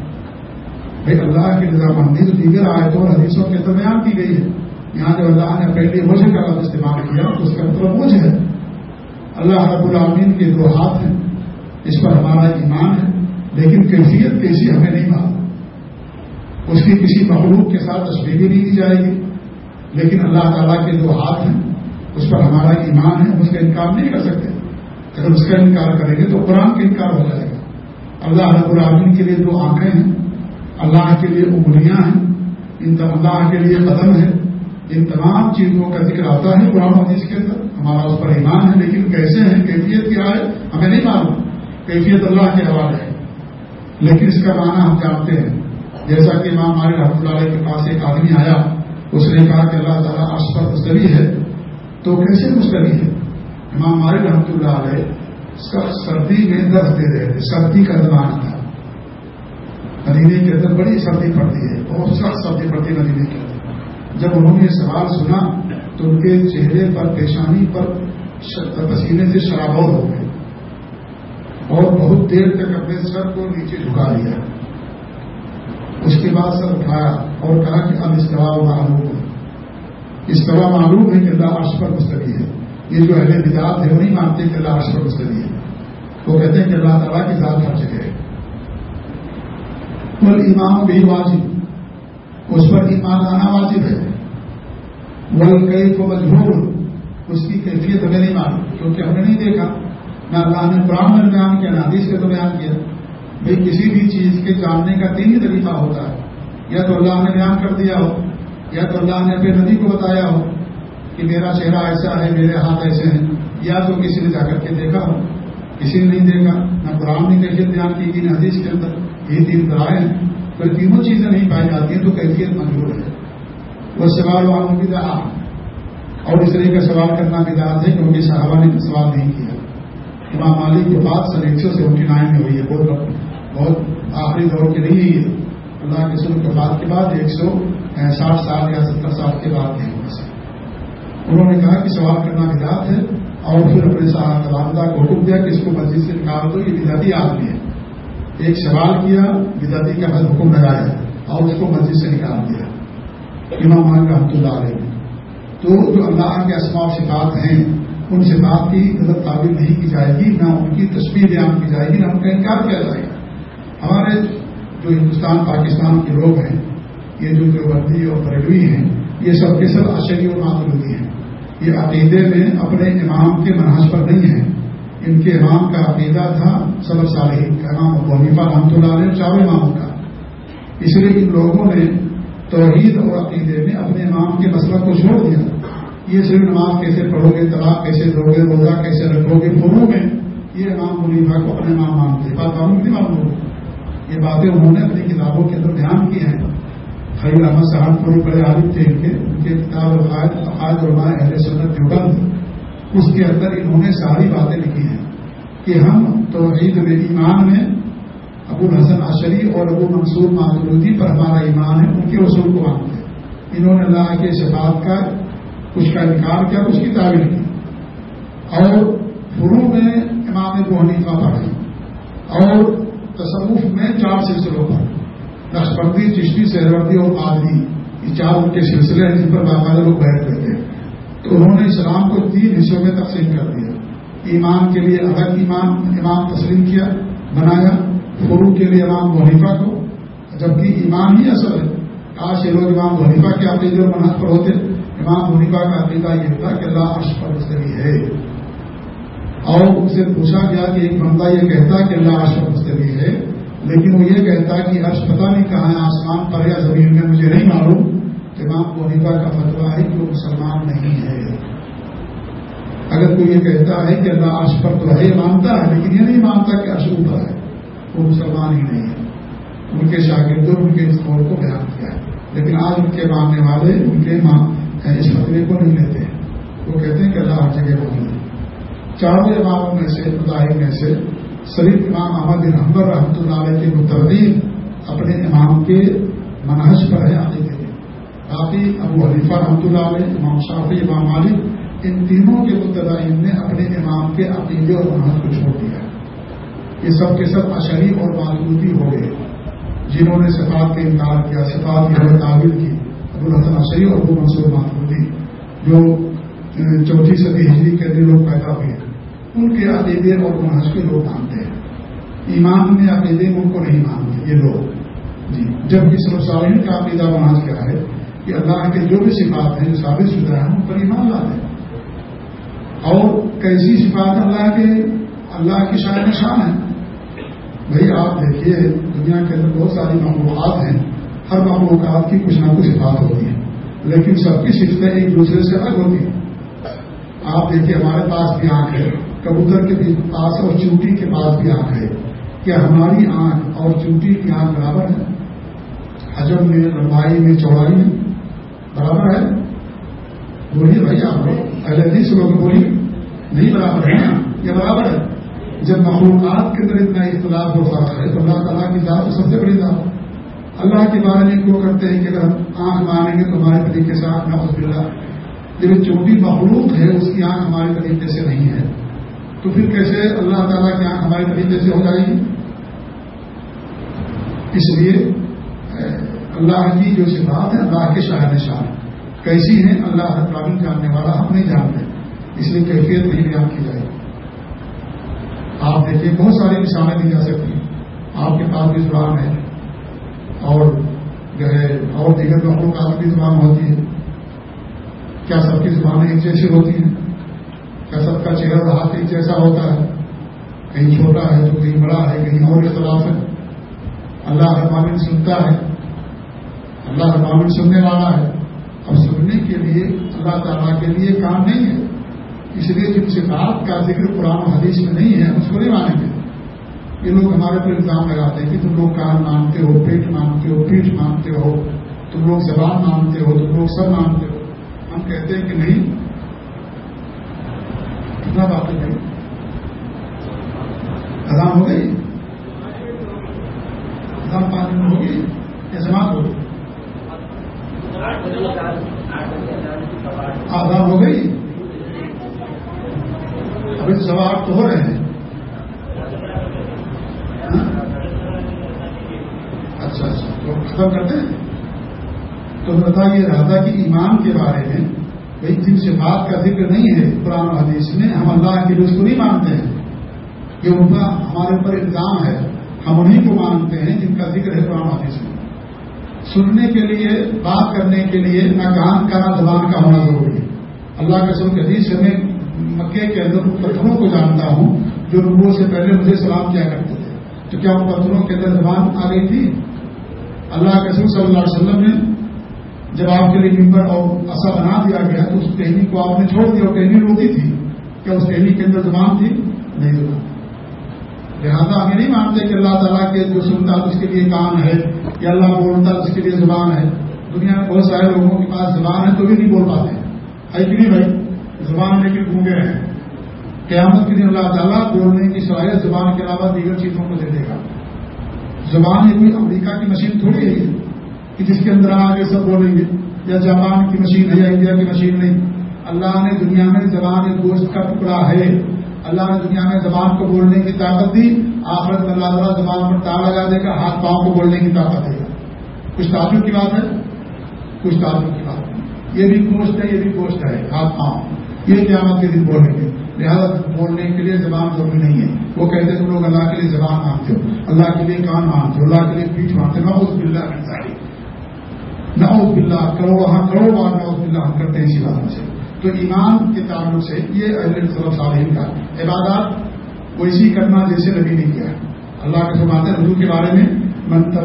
بھائی اللہ کی رضامندی جو دیگر آیتوں اور حدیثوں کے تو بیان کی گئی ہے۔ یہاں جو اللہ نے پہلے وجہ کا لفظ استعمال کیا، تو اس کا مطلب وجہ ہے۔ اللہ رب العالمین کے دو ہاتھ ہیں، اس پر ہمارا ایمان ہے، لیکن کیفیت کیسی ہمیں نہیں معلوم۔ اس کی کسی مخلوق کے ساتھ تصویر بھی نہیں دی جائے گی۔ لیکن اللہ تعالیٰ کے دو ہاتھ ہیں، اس پر ہمارا ایمان ہے اس کا انکار نہیں کر سکتے۔ اگر اس کا انکار کریں گے تو قرآن کا انکار ہو جائے گا۔ اللہ رب العالمین کے لیے دو آنکھیں ہیں، اللہ کے لیے انگلیاں ہیں، ان اللہ کے لیے قدم ہے ان تمام چیزوں کا ذکر آتا ہے قرآن حدیث کے اندر۔ ہمارا اس پر ایمان ہے، لیکن کیسے ہیں؟ کیفیت کیا ہے؟ ہمیں نہیں معلوم۔ کیفیت اللہ کے حوالے ہے۔ لیکن اس کا معنی ہم جانتے ہیں۔ جیسا کہ امام مالک رحمۃ اللہ علیہ کے پاس ایک آدمی آیا اس نے کہا کہ اللہ تعالیٰ آس پر مستری ہے، تو کیسے مستری ہے؟ امام مالک رحمۃ اللہ علیہ سب سردی میں درد دے رہے تھے، سردی کا زمانہ تھا۔ مدینے کے اندر بڑی سردی پڑتی ہے، بہت سخت سردی پڑتی ہے مدینے کے اندر۔ جب انہوں نے یہ سوال سنا، تو ان کے چہرے پر، پیشانی پر پسینے سے شرابور ہو گئے۔ اور بہت دیر تک اپنے سر کو نیچے جھکا لیا۔ اس کے بعد سر اٹھایا اور کہا کہ اب استوا معلوم استوا معلوم ہے کہ اللہ عرش پر مستقی ہے۔ یہ جو اہل بدعات ہے وہ نہیں مانتے کہ اللہ عرش پر مستقی ہے۔ وہ کہتے ہیں کہ اللہ تعالیٰ کی ذات ہر جگہ ہے۔ امام بھی واجب۔ اس پر ایمان لانا واجب ہے۔ وہ کئی کو مجبور۔ اس کی کیفیت ہمیں نہیں معلوم، کیونکہ ہم نے نہیں دیکھا۔ نہ اللہ نے قرآن میں بیان کیا، نہ حدیث کے تو بیان کیا۔ بھائی کسی بھی چیز کے جاننے کا تین ہی طریقہ ہوتا ہے۔ یا تو اللہ نے بیان کر دیا ہو، یا تو اللہ نے اپنے نبی کو بتایا ہو کہ میرا چہرہ ایسا ہے، میرے ہاتھ ایسے ہیں۔ یا تو کسی نے جا کر کے دیکھا ہو۔ کسی نے نہیں دیکھا، نہ قرآن نے کیفیت بیان کی گئی نہ حدیث کے اندر۔ یہ تین طرح ہیں۔ پھر تینوں چیزیں نہیں پائی جاتی ہیں تو کیفیت منظور ہے۔ وہ سوال والوں کی طرح اور اس طریقے کا سوال کرنا بھی دار ہے کیونکہ صحابہ نے سوال نہیں کیا۔ امام مالک کے بعد سن ایک سو سیونٹی نائن میں ہوئی ہے، بہت بہت آخری دور کے نہیں ہے اللہ کے سر کے بعد کے بعد ایک سو ساٹھ سال یا ستر سال کے بعد ہیں انہوں نے کہا کہ سوال کرنا بدات ہے اور پھر اپنے سالدہ کو حکم دیا کہ اس کو مسجد سے نکال دو یہ بداتی آدمی ہے۔ ایک سوال کیا بداتی کا حد حکم لگایا اور اس کو مسجد سے نکال دیا۔ امام مان کا اللہ علیہ۔ تو جو اللہ کے اسماء صفات ہیں، ان صفات کی غلط تعبیر نہیں کی جائے گی، نہ ان کی تصویر بیان کی جائے گی، نہ ان کا انکار کیا جائے گا۔ ہمارے جو ہندوستان، پاکستان کے لوگ ہیں، یہ جو دیوبندی اور بریلوی ہیں، یہ سب کے سب اشری اور معلومی ہیں۔ یہ عقیدے میں اپنے امام کے منحص پر نہیں ہیں۔ ان کے امام کا عقیدہ تھا سب صالحین کا، امام ابو رحمۃ اللہ علیہ چاروں اماموں کا۔ اس لیے ان لوگوں نے توحید اور عقیدے میں اپنے امام کے مسئلہ کو چھوڑ دیا۔ یہ صرف نماز کیسے پڑھو گے، طلاق کیسے دو گے، روزہ کیسے رکھو گے فوروں میں یہ امام منیفا کو اپنے امام مانتے بات قانون نہیں معلوم یہ باتیں انہوں نے اپنی کتابوں کے اندر بیان کی ہیں۔ خلیل احمد صاحب پوری بڑے عالم تھے ان کے۔ ان کے کتاب عقائد علماء اہل سنت دیوبند اس کے اندر انہوں نے ساری باتیں لکھی ہیں کہ ہم توحید میں، ایمان میں، ابو الحسن عشری اور ابو منصور معدودی پر ہمارا ایمان ہے، ان کے اصول کو مانتے ہیں۔ انہوں نے اللہ کے صفات کا کچھ کا انکار کیا، اس کی تعبیر کی۔ اور فرو میں امام ابو حنیفہ پڑھائی اور تصوف میں چار سلسلوں پر۔ نقشبندی، چشتی سہروردی اور آدمی یہ چار ان کے سلسلے ہیں جن پر باقاعدہ لوگ بیٹھ ہیں۔ تو انہوں نے اسلام کو تین حصوں میں تقسیم کر دیا۔ ایمان کے لیے الگ ایمان، امام تسلیم کیا، بنایا فرو کے لیے امام وحیفہ کو۔ جبکہ ایمان ہی اصل ہے۔ آج یہ لوگ امام وحیفہ کے عقیدے اور منحص پر ہوتے امام وحیفہ کا عقیدہ یہ تھا کہ اللہ عرش پر مستری ہے۔ اور ان سے پوچھا گیا کہ ایک بندہ یہ کہتا کہ اللہ عرش پر مستری ہے، لیکن وہ یہ کہتا کہ عرش پتہ نہیں کہاں ہے، آسمان پر یا زمین میں، مجھے نہیں معلوم۔ کہ امام وحیفہ کا فتوا ہے کہ وہ مسلمان نہیں ہے۔ اگر کوئی یہ کہتا ہے کہ اللہ عرش پر تو ہے، مانتا ہے، لیکن یہ نہیں مانتا کہ عرش اوپر ہے۔ وہ مسلمان ہی نہیں ہے۔ ان کے شاگردوں، ان کے اس قول کو بیان کیا ہے۔ لیکن آج ان کے ماننے والے، ان کے اس فتوے کو نہیں لیتے۔ وہ کہتے ہیں کہ اللہ ہر جگہ نہیں ہے۔ چاروں اماموں میں سے مظاہر میں سے شریف امام احمد بن حمبر رحمۃ اللہ علیہ کے متردین اپنے امام کے منحص پر ہے آتے تھے باقی ابو حلیفہ رحمۃ اللہ علیہ، امام شافی امام مالک، ان تینوں کے متدین نے اپنے امام کے عقیدے اور منحص کو چھوڑ دیا۔ یہ سب کے سب اشری اور معلومتی ہو گئے۔ جنہوں نے صفات کا انکار کیا، صفات کی تعبیر کی۔ ابو الحسن اشری اور ابو منصور معلومتی جو چوتھی صدی ہجری کے اندر لوگ پیدا ہوئے۔ ان کے عقیدے اور منحص کے لوگ مانتے ہیں۔ ایمان میں عقیدے ان کو نہیں مانتے، یہ لوگ۔ جی جب اس رسالین کا عقیدہ منحص کیا ہے کہ اللہ کے جو بھی صفات ہیں، جو ثابت شدہ ہیں، ان پر ایمان لاتے ہیں۔ اور کیسی صفات اللہ کے، اللہ کی شاید نشان ہے بھائی، آپ دیکھیے، دنیا کے اندر بہت ساری مخلوقات ہیں۔ ہر مخلوقات کی کچھ نہ کچھ بات ہوتی ہے لیکن سب کی صفتیں ایک دوسرے سے الگ ہوتی ہیں۔ آپ دیکھیے، ہمارے پاس بھی آنکھ ہے۔ کبوتر کے پاس اور چوٹی کے پاس بھی آنکھ ہے۔ کیا ہماری آنکھ اور چوٹی کی آنکھ برابر ہے؟ حجم میں، لمبائی میں، چوڑائی میں؟ برابر ہے؟ بولیے بھائی آپ پہلے سے لوگ بولیے۔ نہیں برابر ہے یہ برابر ہے۔ جب مخلوقات کے اندر اتنا اختلاف ہو فرق ہے تو اللہ تعالیٰ کی ذات سب سے بڑی ذات اللہ کے بارے میں کو کرتے ہیں کہ اگر ہم آنکھ مانیں گے تو ہمارے طریقے سے آنکھ نہ بلا جب چوٹی مخلوق ہے، اس کی آنکھ ہمارے طریقے سے نہیں ہے۔ تو پھر کیسے اللہ تعالیٰ کی آنکھ ہمارے طریقے سے ہو جائے گی؟ اس لیے اللہ کی جو صفات ہے اللہ کے شاہ نشان کیسی ہیں؟ اللہ تعالیٰ جاننے والا، ہم نہیں جانتے، اس لیے کیفیت نہیں بیان کی جائے گی۔ آپ دیکھیے، بہت ساری مثالیں دی جا سکتی ہیں۔ آپ کے پاس بھی زبان ہے، اور جو ہے، اور دیگر لوگوں کا بھی زبان ہوتی ہے۔ کیا سب کی زبانیں ایک جیسی ہوتی ہیں؟ کیا سب کا چہرہ ہاتھ ایک جیسا ہوتا ہے۔ کہیں چھوٹا ہے تو کہیں بڑا ہے، کہیں اور اختلاف ہے۔ اللہ ابامن سنتا ہے۔ اللہ ابامن سننے والا ہے۔ اب سننے کے لیے اللہ تعالیٰ کے لیے کام نہیں ہے۔ اس لیے جن صفات کا ذکر قرآن حدیث میں نہیں ہے، اس کو نہیں مانیں گے یہ لوگ ہمارے پر الزام لگاتے ہیں کہ تم لوگ کان مانتے ہو، پیٹ مانتے ہو پیٹ مانتے ہو۔ تم لوگ زبان مانتے ہو، تم لوگ سب مانتے ہو۔ ہم کہتے ہیں کہ نہیں کتنا بات ہے اذان ہو گئی؟ اذان پانچ منٹ ہوگی یا سماپت ہو آزاد ہو گئی؟ ابھی تو سوال تو ہو رہے ہیں۔ ہاں؟ اچھا اچھا۔ تو ختم کرتے ہیں۔ تو بتا یہ رہا تھا کہ ایمان کے بارے میں بھائی جن سے بات کا ذکر نہیں ہے قرآن حدیث میں، ہم اللہ کے لیے کو نہیں مانتے ہیں۔ یہ ان کا ہمارے اوپر الزام ہے۔ ہم انہیں کو مانتے ہیں جن کا ذکر ہے قرآن حدیث میں۔ سننے کے لیے، بات کرنے کے لیے نہ کہاں کا نہ زبان کا ہونا ضروری ہے۔ اللہ کے سب کے حدیث ہمیں مکے کے اندر پتھروں کو جانتا ہوں جو نبو سے پہلے مجھے سلام کیا کرتے تھے۔ تو کیا ان پتھروں کے اندر زبان آ گئی تھی؟ اللہ کے سور صلی اللہ علیہ وسلم نے جب آپ کے لیے ممبر اور اصا بنا دیا گیا تو اس ٹہنی کو آپ نے چھوڑ دیا اور ٹہنی روتی تھی۔ کیا اس ٹہنی کے اندر زبان تھی؟ نہیں زبان لہٰذا نہیں مانتے کہ اللہ تعالیٰ کے جو سنتا اس کے لیے کام ہے، یا اللہ بولتا اس کے لیے زبان ہے۔ دنیا میں بہت سارے لوگوں کے پاس زبان ہے تو بھی نہیں بول پاتے۔ ہے کہ نہیں بھائی؟ زبان لے کے گھومے ہیں۔ قیامت کے دن اللہ تعالیٰ بولنے کی صلاحیت زبان کے علاوہ دیگر چیزوں کو دے دے گا۔ زبان یہ کوئی امریکہ کی مشین تھوڑی ہے۔ کہ جس کے اندر آگے سب بولیں گے، یا جاپان کی مشین ہے یا انڈیا کی مشین نہیں۔ اللہ نے دنیا میں زبان گوشت کا ٹکڑا ہے۔ اللہ نے دنیا میں زبان کو بولنے کی طاقت دی۔ آخرت میں اللہ تعالیٰ زبان پر تار لگا دے گا، ہاتھ پاؤں کو بولنے کی طاقت دے گا۔ کچھ تعلق کی بات ہے؟ کچھ تعلق کی بات ہے۔ یہ بھی گوشت ہے، یہ بھی گوشت ہے، ہاتھ پاؤں۔ یہ قیامت کے دن بولیں گے۔ لہٰذا بولنے کے لیے زبان ضروری نہیں ہے۔ وہ کہتے تم لوگ اللہ کے لیے زبان مانتے ہو، اللہ کے لیے کان مانتے ہو، اللہ کے لیے پیٹ مانتے نہ اس بلّہ کی نہ اس بلّہ کرو وہاں کرو وہاں نہ اس بلّہ ہم کرتے ہیں اسی بات سے۔ تو ایمان کے تعلق سے یہ اہل صرف صالحین کا عبادات ویسی کرنا جیسے نبی نے کیا۔ اللہ کے سماتے اردو کے بارے میں، من نہ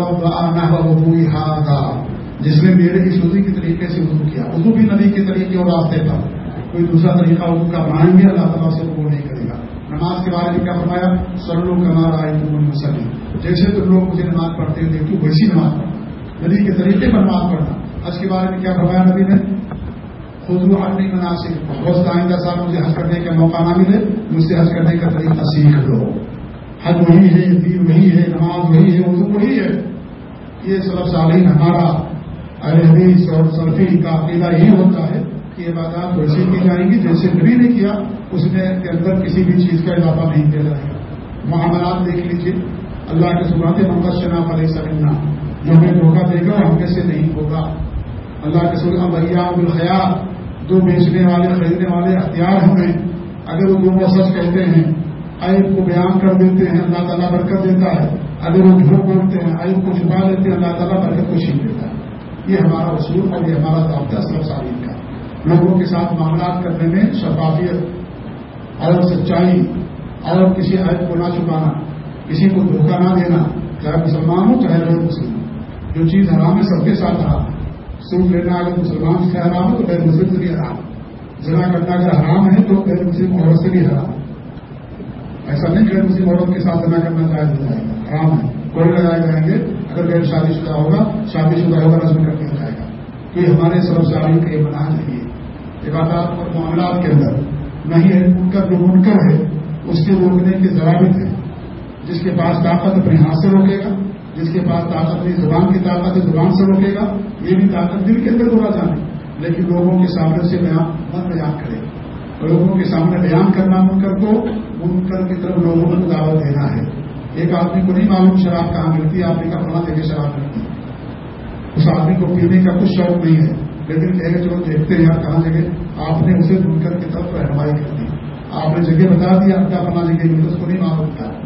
جس نے میرے اس وضو کے طریقے سے وضو کیا۔ اردو بھی نبی کے طریقے اور راستے پر۔ کوئی دوسرا طریقہ اردو کا بنائیں گے اللہ تعالیٰ سے وہ نہیں کرے گا۔ نماز کے بارے میں کیا فرمایا؟ سر لوگ کمار آئے مسلم جیسے تم لوگ مجھے نماز پڑھتے دیکھو ویسی نماز پڑھنا نبی کے طریقے پر نماز پڑھنا آج کے بارے میں کیا فرمایا نبی نے؟ خود وہ حج نہیں بنا بہت آئندہ سال مجھے حج کرنے کا موقع نہ ملے، مجھ سے حج کرنے کا طریقہ سیکھ لو۔ حج وہی ہے، دین وہی ہے، نماز وہی ہے، اردو وہی ہے۔ یہ سب سالین ہمارا حدیث اور سلفی کا عقیدہ یہی ہوتا ہے کہ یہ ویسے کی جائیں گی جیسے نبی نے کیا، اس نے کے اندر کسی بھی چیز کا اضافہ نہیں کیا جائے گا۔ معاملات دیکھ لیجیے اللہ کے سبات محمد شناف علیہ سلم جو ہمیں دھوکہ دے گا ہم کیسے نہیں ہوگا؟ اللہ کے سلام بھیا بالخیال دو بیچنے والے، خریدنے والے ہتھیار ہوں اگر وہ دونوں سچ کہتے ہیں، عیب کو بیان کر دیتے ہیں، اللہ تعالیٰ برکت دیتا ہے۔ اگر وہ جھوٹ بولتے ہیں، عیب کو چھپا لیتے ہیں، اللہ تعالیٰ برکت کو چھین دیتا ہے۔ یہ ہمارا اصول اور یہ ہمارا ضابطہ سب سالین کا۔ لوگوں کے ساتھ معاملات کرنے میں شفافیت اور سچائی اور کسی عیب کو نہ چھپانا، کسی کو دھوکہ نہ دینا، چاہے مسلمان ہو چاہے غیر مسلم جو چیز حرام ہے، سب کے ساتھ حرام سوٹ لینا، اگر مسلمان سے حرام ہے تو غیر مسلم سے بھی حرام جنا کرنا اگر حرام ہے تو غیر مسلم عورت سے بھی حرام ایسا نہیں غیر مسلم عورت کے ساتھ جنا کرنا جائز ہو جائے گا۔ حرام ہے۔ کوئی لگائے جائیں گے، اگر غیر شادی شدہ ہوگا، شادی شدہ ہوگا رسم کر دیا جائے گا۔ یہ ہمارے سرف ساری کا یہ بنا چاہیے عبادات اور معاملات کے اندر نہیں ہے ان کا جو منکر ہے، اس کے روکنے کے ضوابط ہے جس کے پاس طاقت اپنے ہاتھ سے روکے گا جس کے پاس طاقت اپنی زبان کی طاقت ہے، زبان سے روکے گا، یہ بھی طاقت دل کے اندر بولا جانے لیکن لوگوں کے سامنے سے بیان مت بیان کرے۔ لوگوں کے سامنے بیان کرنا منکر کو منکر کی طرف لوگوں کو دعوت دینا ہے۔ ایک آدمی کو نہیں معلوم شراب کہاں ملتی ہے آدمی کا فلاں جگہ شراب ملتی۔ اس آدمی کو پینے کا کچھ شوق نہیں ہے۔ لیکن کہہ چلو دیکھتے ہیں کہاں جگہ۔ آپ نے اسے منکر کی طرف رہنمائی کر دی۔ آپ نے جگہ بتا دیا کیا فلاں جگہ اس کو نہیں معلوم تھا۔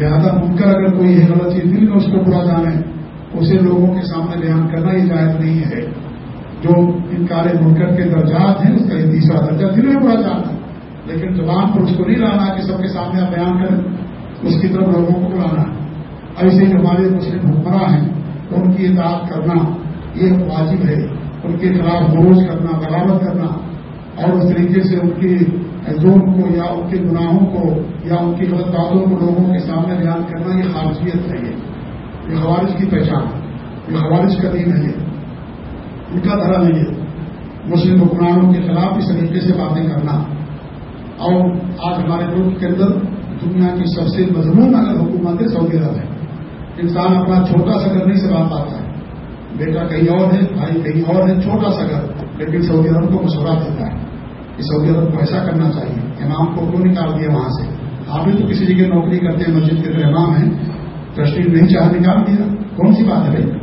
لہٰذا منکر اگر کوئی ہے غلط چیز دل میں اس کو برا جانے، اسے لوگوں کے سامنے بیان کرنا یہ جائز نہیں ہے۔ جو انکار منکر کے درجات ہیں، اس کا یہ تیسرا درجہ دل میں برا جانا۔ لیکن زبان پر اس کو نہیں لانا کہ سب کے سامنے آپ بیان کریں، اس کی طرف لوگوں کو بلانا۔ ایسے ہی ہمارے مسلم حکمراں ہیں، ان کی اطاعت کرنا یہ واجب ہے۔ ان کے خلاف بروز کرنا بغاوت کرنا اور اس طریقے سے ان کی ظلم کو یا ان کے گناہوں کو یا ان کی غلط باتوں کو لوگوں کے سامنے بیان کرنا یہ خارجیت ہے یہ۔ یہ خوارج کی پہچان، یہ خوارج کا دین ہے یہ۔ ان کا دھرا نہیں ہے۔ مسلم حکمرانوں کے خلاف اس طریقے سے باتیں کرنا۔ اور آج ہمارے ملک کے اندر دنیا کی سب سے مضمون اگر حکومت ہے سعودی عرب ہے انسان اپنا چھوٹا سا گھر نہیں سے بات پاتا ہے۔ بیٹا کہیں اور ہے، بھائی کہیں اور ہے، چھوٹا سا گھر، لیکن سعودی عرب کو مشورہ دیتا ہے۔ سعودی عرب کو ایسا کرنا چاہیے۔ امام کو کیوں نکال دیا وہاں سے؟ آپ بھی تو کسی جگہ نوکری کرتے ہیں، مسجد کے امام ہیں۔ تشریف نہیں چاہ نکال دیا۔ کون سی بات ہے بھائی؟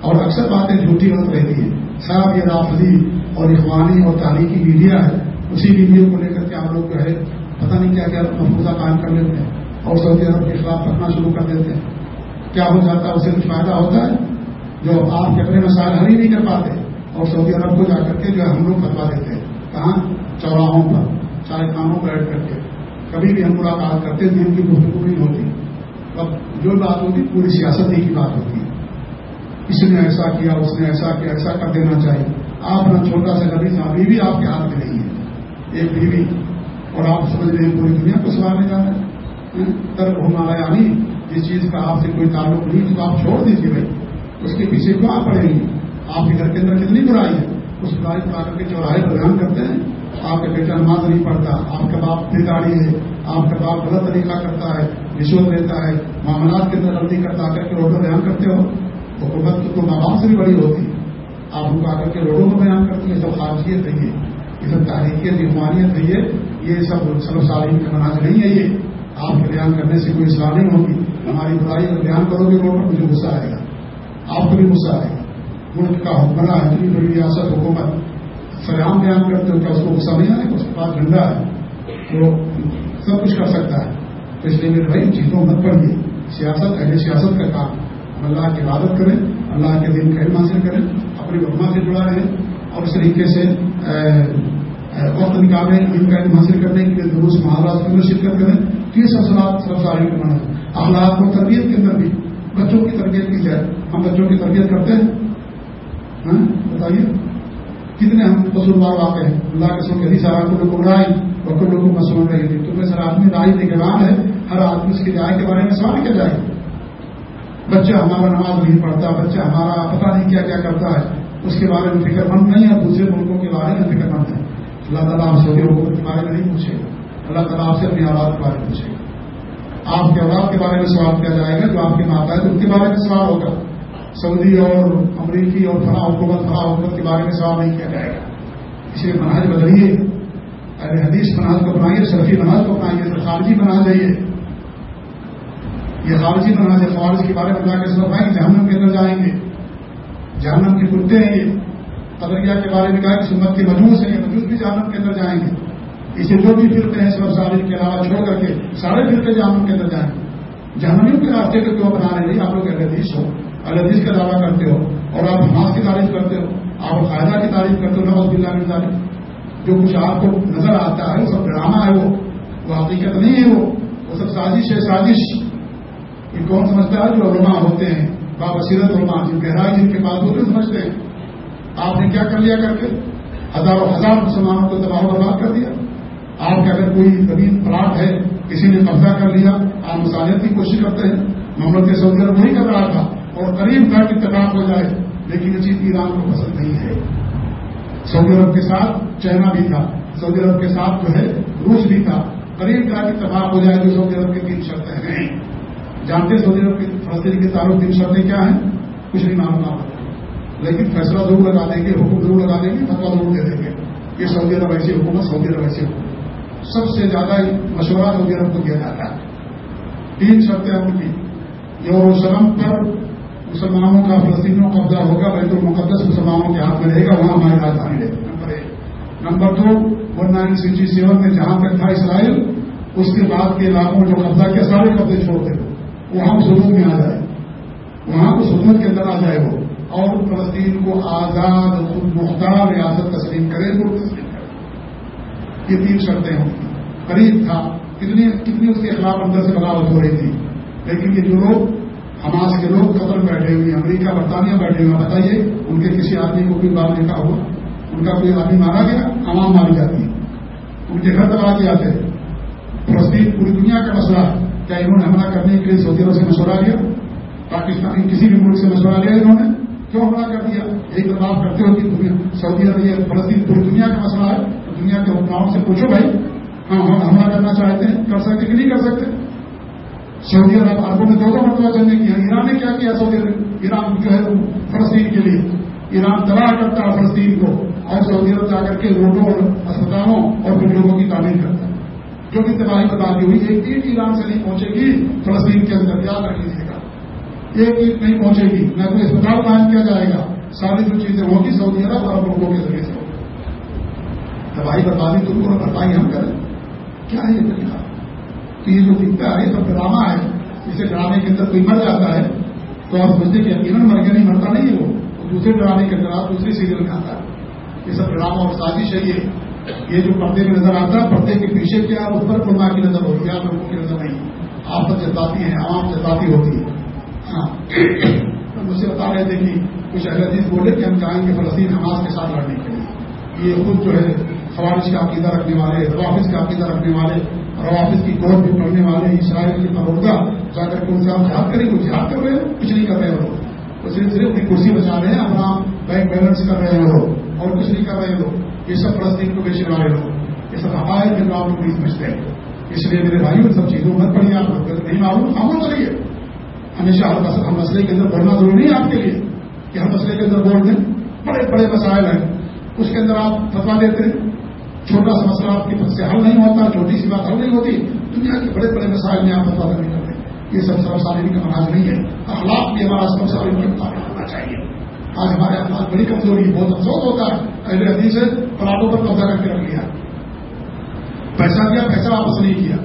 اور اکثر باتیں جھوٹی غلط رہتی ہیں۔ صاحب یہ رافضی اور اخوانی اور تاریخی میڈیا ہے۔ اسی ویڈیو کو لے کر کے آپ لوگ جو ہے، پتہ نہیں کیا کیا محفوظہ قائم کر لیتے ہیں اور سعودی عرب کے خلاف پڑھنا شروع کر دیتے ہیں۔ کیا ہو جاتا ہے، اسے کچھ فائدہ ہوتا ہے؟ جو آپ کے اپنے مسائل حل ہی نہیں کر پاتے اور سعودی عرب کو جا کر کے جو ہے ہم لوگ بتوا دیتے ہیں۔ کہاں؟ چوراہوں پر سارے کاموں پر ایڈ کر کے۔ کبھی بھی ہم ملاقات کرتے تھے، ان کی گفتگو نہیں ہوتی۔ اب جو بات ہوتی، پوری سیاست ہی کی بات ہوتی ہے۔ اس نے ایسا کیا، اس نے ایسا کیا، ایسا کر دینا چاہیے۔ آپ نہ چھوٹا سا، کبھی تھا بیوی آپ کے ہاتھ میں نہیں ہے۔ ایک بیوی، اور آپ سمجھ رہے ہیں پوری دنیا کو سوارنے جانا ہے۔ ترک ہمارا یعنی جس چیز کا آپ سے کوئی تعلق نہیں تو آپ چھوڑ دیجیے بھائی۔ اس کے پیچھے کیوں آپ پڑیں گے آپ کے گھر کے اندر کتنی برائی ہے؟ اس برائی کو آ کر کے چوراہے پر بیان کرتے ہیں۔ آپ کا بیٹا نماز نہیں پڑھتا، آپ کا باپ پھر ہے، آپ کا باپ غلط طریقہ کرتا ہے رشوت دیتا ہے، معاملات کے اندر غلطی کرتا کر کے روڈوں بیان کرتے ہو، حکومت تو ماں باپ سے بھی بڑی ہوتی۔ آپ ان کو آ کر کے روڈوں میں بیان کرتی ہیں سب خارجیت ہے، یہ سب تاریخیت حمانیت ہے، یہ سب سب سالین کا مناظر نہیں ہے یہ۔ آپ کے بیان کرنے سے کوئی اصلاح نہیں ہوگی۔ ہماری برائی اگر بیان کرو گے، روڈ پر مجھے غصہ آئے گا۔ آپ کو بھی غصہ آئے گا۔ ملک کا حکمراں ہے بڑی ریاست حکومت سلام بیان کرتے ہو کیا اس کو غصہ نہیں آئے اس کے پاس جھنڈا ہے۔ تو سب کچھ کر سکتا ہے۔ تو اس لیے میرے بھائی چیزوں مت پڑھیے۔ سیاست، اہل سیاست کا کام۔ اللہ کی عبادت کریں، اللہ کے دن کا علم حاصل کریں، اپنی حکمہ سے جڑا رہیں اور اس طریقے سے وقت نکالیں ان کا علم حاصل کرنے کے لیے درست مہاراج کے اندر شرکت کریں۔ یہ سب سلاد سب سارے کرنا ہے۔ اخلاق اور تربیت کے اندر بھی بچوں کی تربیت کی جائے۔ ہم بچوں کی تربیت کرتے ہیں۔ ہاں، بتائیے۔ کتنے ہم قصوروار واقع ہیں؟ اللہ کے سن کے سارا کو لوگ اڑائی اور لوگوں کو سن رہی تھی تو میں سر آدمی رائے نگران ہے، ہر آدمی اس کی رائے کے بارے میں سوال کیا جائے؟ بچہ ہمارا نماز نہیں پڑھتا، بچہ ہمارا پتہ نہیں کیا کیا کرتا ہے۔ اس کے بارے میں فکر مند نہیں ہے، دوسرے ملکوں کے بارے میں فکر مند ہے۔ اللہ تعالیٰ آپ سعودی حکومت کے بارے میں نہیں پوچھے۔ گا اللہ تعالیٰ آپ سے اپنی آواز کے بارے میں پوچھے۔ گا آپ کے آواز کے بارے میں سوال کیا جائے گا، جو آپ کی ماتا ہے، تو ان کے بارے میں سوال ہوگا۔ سعودی اور امریکی اور فلاں حکومت فلاں حکومت کے بارے میں سوال نہیں کیا جائے گا۔ اس لیے مناج بدلیے۔ اہل حدیث مناج کو اپنائیے سرفی مناج کو اپنائیے خارجی بنا جائیے۔ یہ خارجی بنا ہے، خارج کے بارے میں اللہ کے سب آئیں جہنم کے اندر جائیں گے۔ جہنم کے کتے ہیں یہ۔ قدریا کے بارے میں کہا کہ سمت کے مجوس ہیں مجوس بھی جہنم کے اندر جائیں گے۔ اسے جو بھی فرقے ہیں، سب سال کے علاوہ چھوڑ کر کے سارے فرقے جہنم کے اندر جائیں گے۔ جہنمیوں کے راستے کو کیوں بنا رہے ہیں؟ آپ لوگ الحدیث ہو۔ الحدیث کا دعویٰ کرتے ہو اور آپ حماس کی تعریف کرتے ہو، آپ قاعدہ کی تعریف کرتے ہو نواز بلّہ کی تعریف جو کچھ آپ کو نظر آتا ہے، وہ سب ڈرامہ ہے، وہ وہ حقیقت نہیں ہے، وہ وہ سب سازش ہے، سازش۔ یہ کون سمجھتا ہے؟ جو علماء ہوتے ہیں بابصیرت علماء جن گہرائی جن کے پاس ہوتے سمجھتے ہیں۔ آپ نے کیا کر لیا کر کے؟ ہزاروں ہزار مسلمانوں کو تباہ برباد کر دیا۔ آپ کا اگر کوئی زمین پلاٹ ہے، کسی نے قبضہ کر لیا، آپ مسالت کی کوشش کرتے ہیں۔ محمد کے سعودی عرب وہی کر رہا تھا۔ اور قریب تک اتفاق ہو جائے، لیکن یہ چیز ایران کو پسند نہیں ہے۔ سعودی عرب کے ساتھ چائنا بھی تھا۔ سعودی عرب کے ساتھ جو ہے، روس بھی تھا۔ قریب تک اتفاق ہو جائے جو سعودی عرب کی تین شرطیں ہیں۔ جانتے سعودی عرب کی فلسطین کے تعلق تین شرطیں کیا ہیں؟ کچھ نہیں معلوم نہ لیکن فیصلہ ضرور لگا دیں گے، حکم ضرور لگا دیں گے فتوا ضرور دے دیں گے۔ یہ سعودی عرب ایسی حکومت، سعودی عرب ایسی حکومت۔ سب سے زیادہ مشورہ سعودی عرب کو دیا جاتا ہے۔ تین شرطیں ان کی۔ یوروسلم پر مسلمانوں کا فلسطینوں قبضہ ہوگا، بیت المقدس مسلمانوں کے ہاتھ میں رہے گا، وہاں ہماری راجدھانی رہے گی نمبر ایک۔ نمبر دو one nine sixty G seven میں جہاں تک تھا اسرائیل، اس کے بعد کے علاقوں میں جو قبضہ کیا، سارے قبضے چھوڑ دے۔ وہاں سلوک میں آ جائے۔ وہاں کو سنت کے اندر آ جائے وہ۔ اور فلسطین کو آزاد، خود مختار ریاست تسلیم کرے تو تسلیم کرے۔ یہ تین شرطیں ہوں۔ قریب تھا۔ کتنی کتنی اس کے خلاف اندر سے بغاوت ہو رہی تھی۔ لیکن یہ جو لوگ حماس کے لوگ قتل بیٹھے ہوئے امریکہ، برطانیہ بیٹھے ہوئے بتائیے، ان کے کسی آدمی کو کوئی بات لکھا ہوا؟ ان کا کوئی آدمی مارا گیا؟ عوام ماری جاتی ہے۔ ان کے گھر دبا کے آتے فلسطین، پوری دنیا کا مسئلہ ہے۔ کیا انہوں نے حملہ کرنے کے لیے سعودی عرب سے مشورہ لیا؟ پاکستان کسی بھی ملک سے مشورہ لیا انہوں نے؟ کیوں حملہ کر دیا؟ ایک بات کرتے ہو کہ سعودی عرب یہ فلسطین پوری دنیا کا مسئلہ ہے۔ دنیا کے حکمراؤں سے پوچھو بھائی ہاں ہم حملہ کرنا چاہتے ہیں، کر سکتے کہ نہیں کر سکتے؟ سعودی عرب عربوں نے دو دو مرتبہ جنگیں کیا ایران نے کیا کیا سعودی عرب؟ ایران جو ہے فلسطین کے لیے۔ ایران تباہ کرتا ہے فلسطین کو۔ اور سعودی عرب جا کر کے روڈوں اور اسپتالوں اور پھر کی تعمیر کرتا ہے۔ جو بھی تباہی بتا دی ہوئی، ایک اینٹ ایران سے نہیں پہنچے گی، فلسطین کے اندر۔ یاد رکھ لیجیے گا ایک اینٹ نہیں پہنچے گی۔ نہ کوئی اسپتال قائم کیا جائے گا۔ ساری جو چیزیں ہوگی، سعودی عرب اور لوگوں کے ذریعے سے ہوگی۔ تباہی بتا دی تو پورا بھرپائی ہم کریں۔ کیا ہے یہ طریقہ؟ تو یہ جو دکھتا ہے سب ڈرامہ ہے۔ اسے ڈرامے کے اندر کوئی مر جاتا ہے، تو آپ سوچتے کہ یقیناً مر کے نہیں، مرتا نہیں ہے وہ دوسرے ڈرامے کے اندر آپ دوسرے سیریل میں آتا ہے۔ یہ سب ڈرامہ اور سازش ہے یہ۔ یہ جو پردے میں نظر آتا ہے، پردے کے پیچھے کیا اس پر قرما کی نظر ہوتی ہے لوگوں کی نظر نہیں۔ آپ پر جتاتی ہیں، عوام جتاتی ہوتی ہے۔ ہاں۔ مجھ سے بتا رہے تھے کہ کچھ اہل بولے کہ ہم چاہیں گے فلسطین حماس کے ساتھ لڑنے کے لیے۔ یہ خود جو ہے خوارش کا عقیدہ رکھنے والے روافظ کا عقیدہ رکھنے والے روافظ کی کوٹ بھی پڑھنے والے اسرائیل کی مروگا جا کر کے ان سے آپ جہاد کریں گے جہاد کر رہے ہیں کچھ نہیں کر رہے وہ صرف صرف اپنی کرسی بچا رہے ہیں، اپنا بینک بیلنس کر رہے ہو اور کچھ نہیں کر رہے ہو یہ سب فلسطین کو بیچنے والے ہو یہ سب حقائق میں آپ لوگ نہیں سمجھتے اس لیے میرے بھائی ان سب چیزوں مت پڑھیے آپ۔ نہیں معلوم خاموش کریے ہمیشہ ہم مسئلے کے اندر بڑھنا ضروری ہے آپ کے لیے کہ ہم مسئلے کے اندر بول دیں۔ بڑے بڑے مسائل ہیں۔ اس کے اندر آپ فتوا دیتے ہیں۔ چھوٹا سا مسئلہ آپ کی طرف سے حل نہیں ہوتا، چھوٹی سی بات حل نہیں ہوتی، دنیا کے بڑے بڑے مسائل میں آپ فتوا نہیں کرتے یہ سب سرف سالین کا مناج نہیں ہے۔ اخلاق بھی ہمارا سب سالین کے مطابق ہونا چاہیے۔ آج ہمارے اخلاق بڑی کمزوری، بہت افسوس ہوتا ہے۔ اہل حدیث سے پلاٹوں پر قبضہ کر کے رکھ لیا۔ پیسہ دیا، پیسہ واپس نہیں کیا۔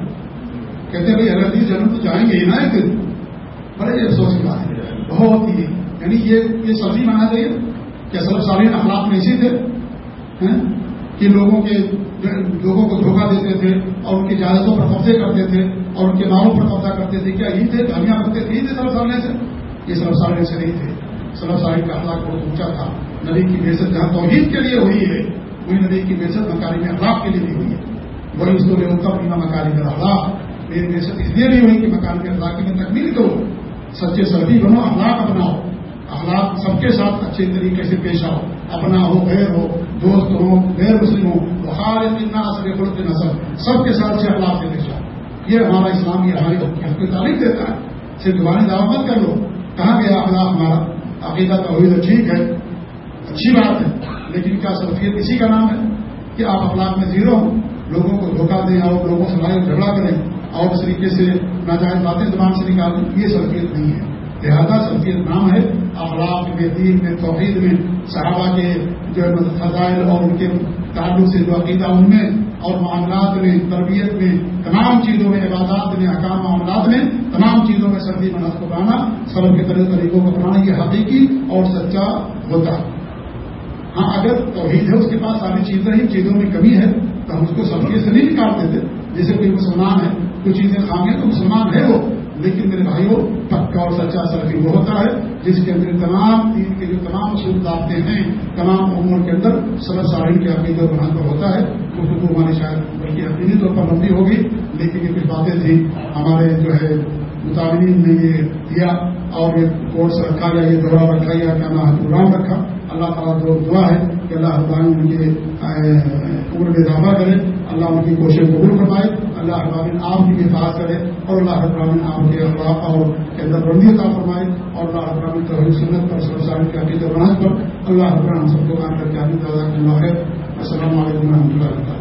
کہتے ہیں، بھائی اہل حدیث جنم تو جائیں گے ہی نا ایک دن۔ بڑے افسوس کی بات ہے۔ بہت ہی۔ یعنی یہ یہ سبزی بنا چاہیے کہ سرف سالین اخلاق میں اسی تھے کہ لوگوں کے لوگوں کو دھوکہ دیتے تھے اور ان کی جہازوں پر قبضے کرتے تھے اور ان کے مالوں پر قبضہ کرتے تھے۔ کیا یہ تھے دھنیا کرتے تھے؟ یہ تھے سرف سالنے سے؟ یہ سرف سالنے سے نہیں تھے۔ سرف سالین کا اخلاق بہت اونچا تھا۔ نبی کی بےسط جہاں توحید کے لیے ہوئی ہے، وہی نبی کی بےسط مکاری میں اخلاق کے لیے بھی ہوئی ہے۔ وہی اس کو لے کا اپنا مکاری میں اخلاق میری بےسط اس لیے نہیں ہوئی کہ مکان کے اخلاق میں تکمیل کرو سچے سردی بنو، اخلاق اپناؤ اخلاق سب کے ساتھ اچھے طریقے سے پیش آؤ۔ اپنا ہو غیر ہو، دوست ہو، غیر مسلم ہو بخار خلق نسل سب کے ساتھ اچھے اخلاق سے پیش یہ ہمارا اسلام، یہ ہماری کی تعلیم دیتا ہے۔ صرف دعانی دعوت مت کر لو۔ کہاں گیا اخلاق ہمارا؟ عقیدہ توحید ٹھیک ہے۔ اچھی بات ہے۔ لیکن کیا سلفیت اسی کا نام ہے کہ آپ اخلاق میں زیرو ہوں؟ لوگوں کو دھوکہ دیں اور لوگوں سے لڑائی جھگڑا کریں اور اس طریقے سے ناجائز باتیں زبان سے نکالیں یہ سلفیت نہیں ہے۔ لہذا سلفیت نام ہے اخلاق میں، دین میں، توحید میں، صحابہ کے جو ہے مطلب فضائل اور ان کے تعلق سے جو عقیدہ ان میں اور معاملات میں، تربیت میں، تمام چیزوں میں، عبادات میں، احکام معاملات میں، تمام چیزوں میں سردی منت کو پانا سرب کے طرح طریقوں کو اپنانا، یہ حقیقی اور سچا ہوتا ہاں اگر توحید ہے، اس کے پاس ساری چیزیں ہی چیزوں میں کمی ہے، تو ہم اس کو سبزی سے نہیں نکالتے تھے جیسے کوئی مسلمان ہے کچھ چیزیں خامی تو مسلمان ہے وہ۔ لیکن میرے بھائیوں، پکا اور سچا سلفی وہ ہوتا ہے، جس کے اندر تمام دین کے جو تمام اصول آتے ہیں، تمام عمر کے اندر سب ساحل کے عقید و بنا پر ہوتا ہے۔ اس کو ہماری شاید بلکہ یقینی طور پر لمبی ہوگی، لیکن یہ کچھ باتیں تھیں۔ ہمارے جو ہے مطالعین نے یہ دیا اور یہ کورس رکھا یا یہ دورہ رکھا یا کیا نام پروگرام رکھا۔ اللہ تعالیٰ دعا ہے کہ اللہ تعالیٰ ان کے عمر میں اضافہ کرے۔ اللہ ان کی کوشش قبول فرمائے، اللہ ابامن آپ کی حفاظ کرے اور اللہ ابراہین آپ کے اخلاق اور اندر بندی عطا فرمائے اور اللہ ابراہین توحید سنت پر سرسان کے عقید بناج پر اللہ ابراہم سب کو کام کر کے عادت اللہ ہے السلام علیکم و رحمۃ اللہ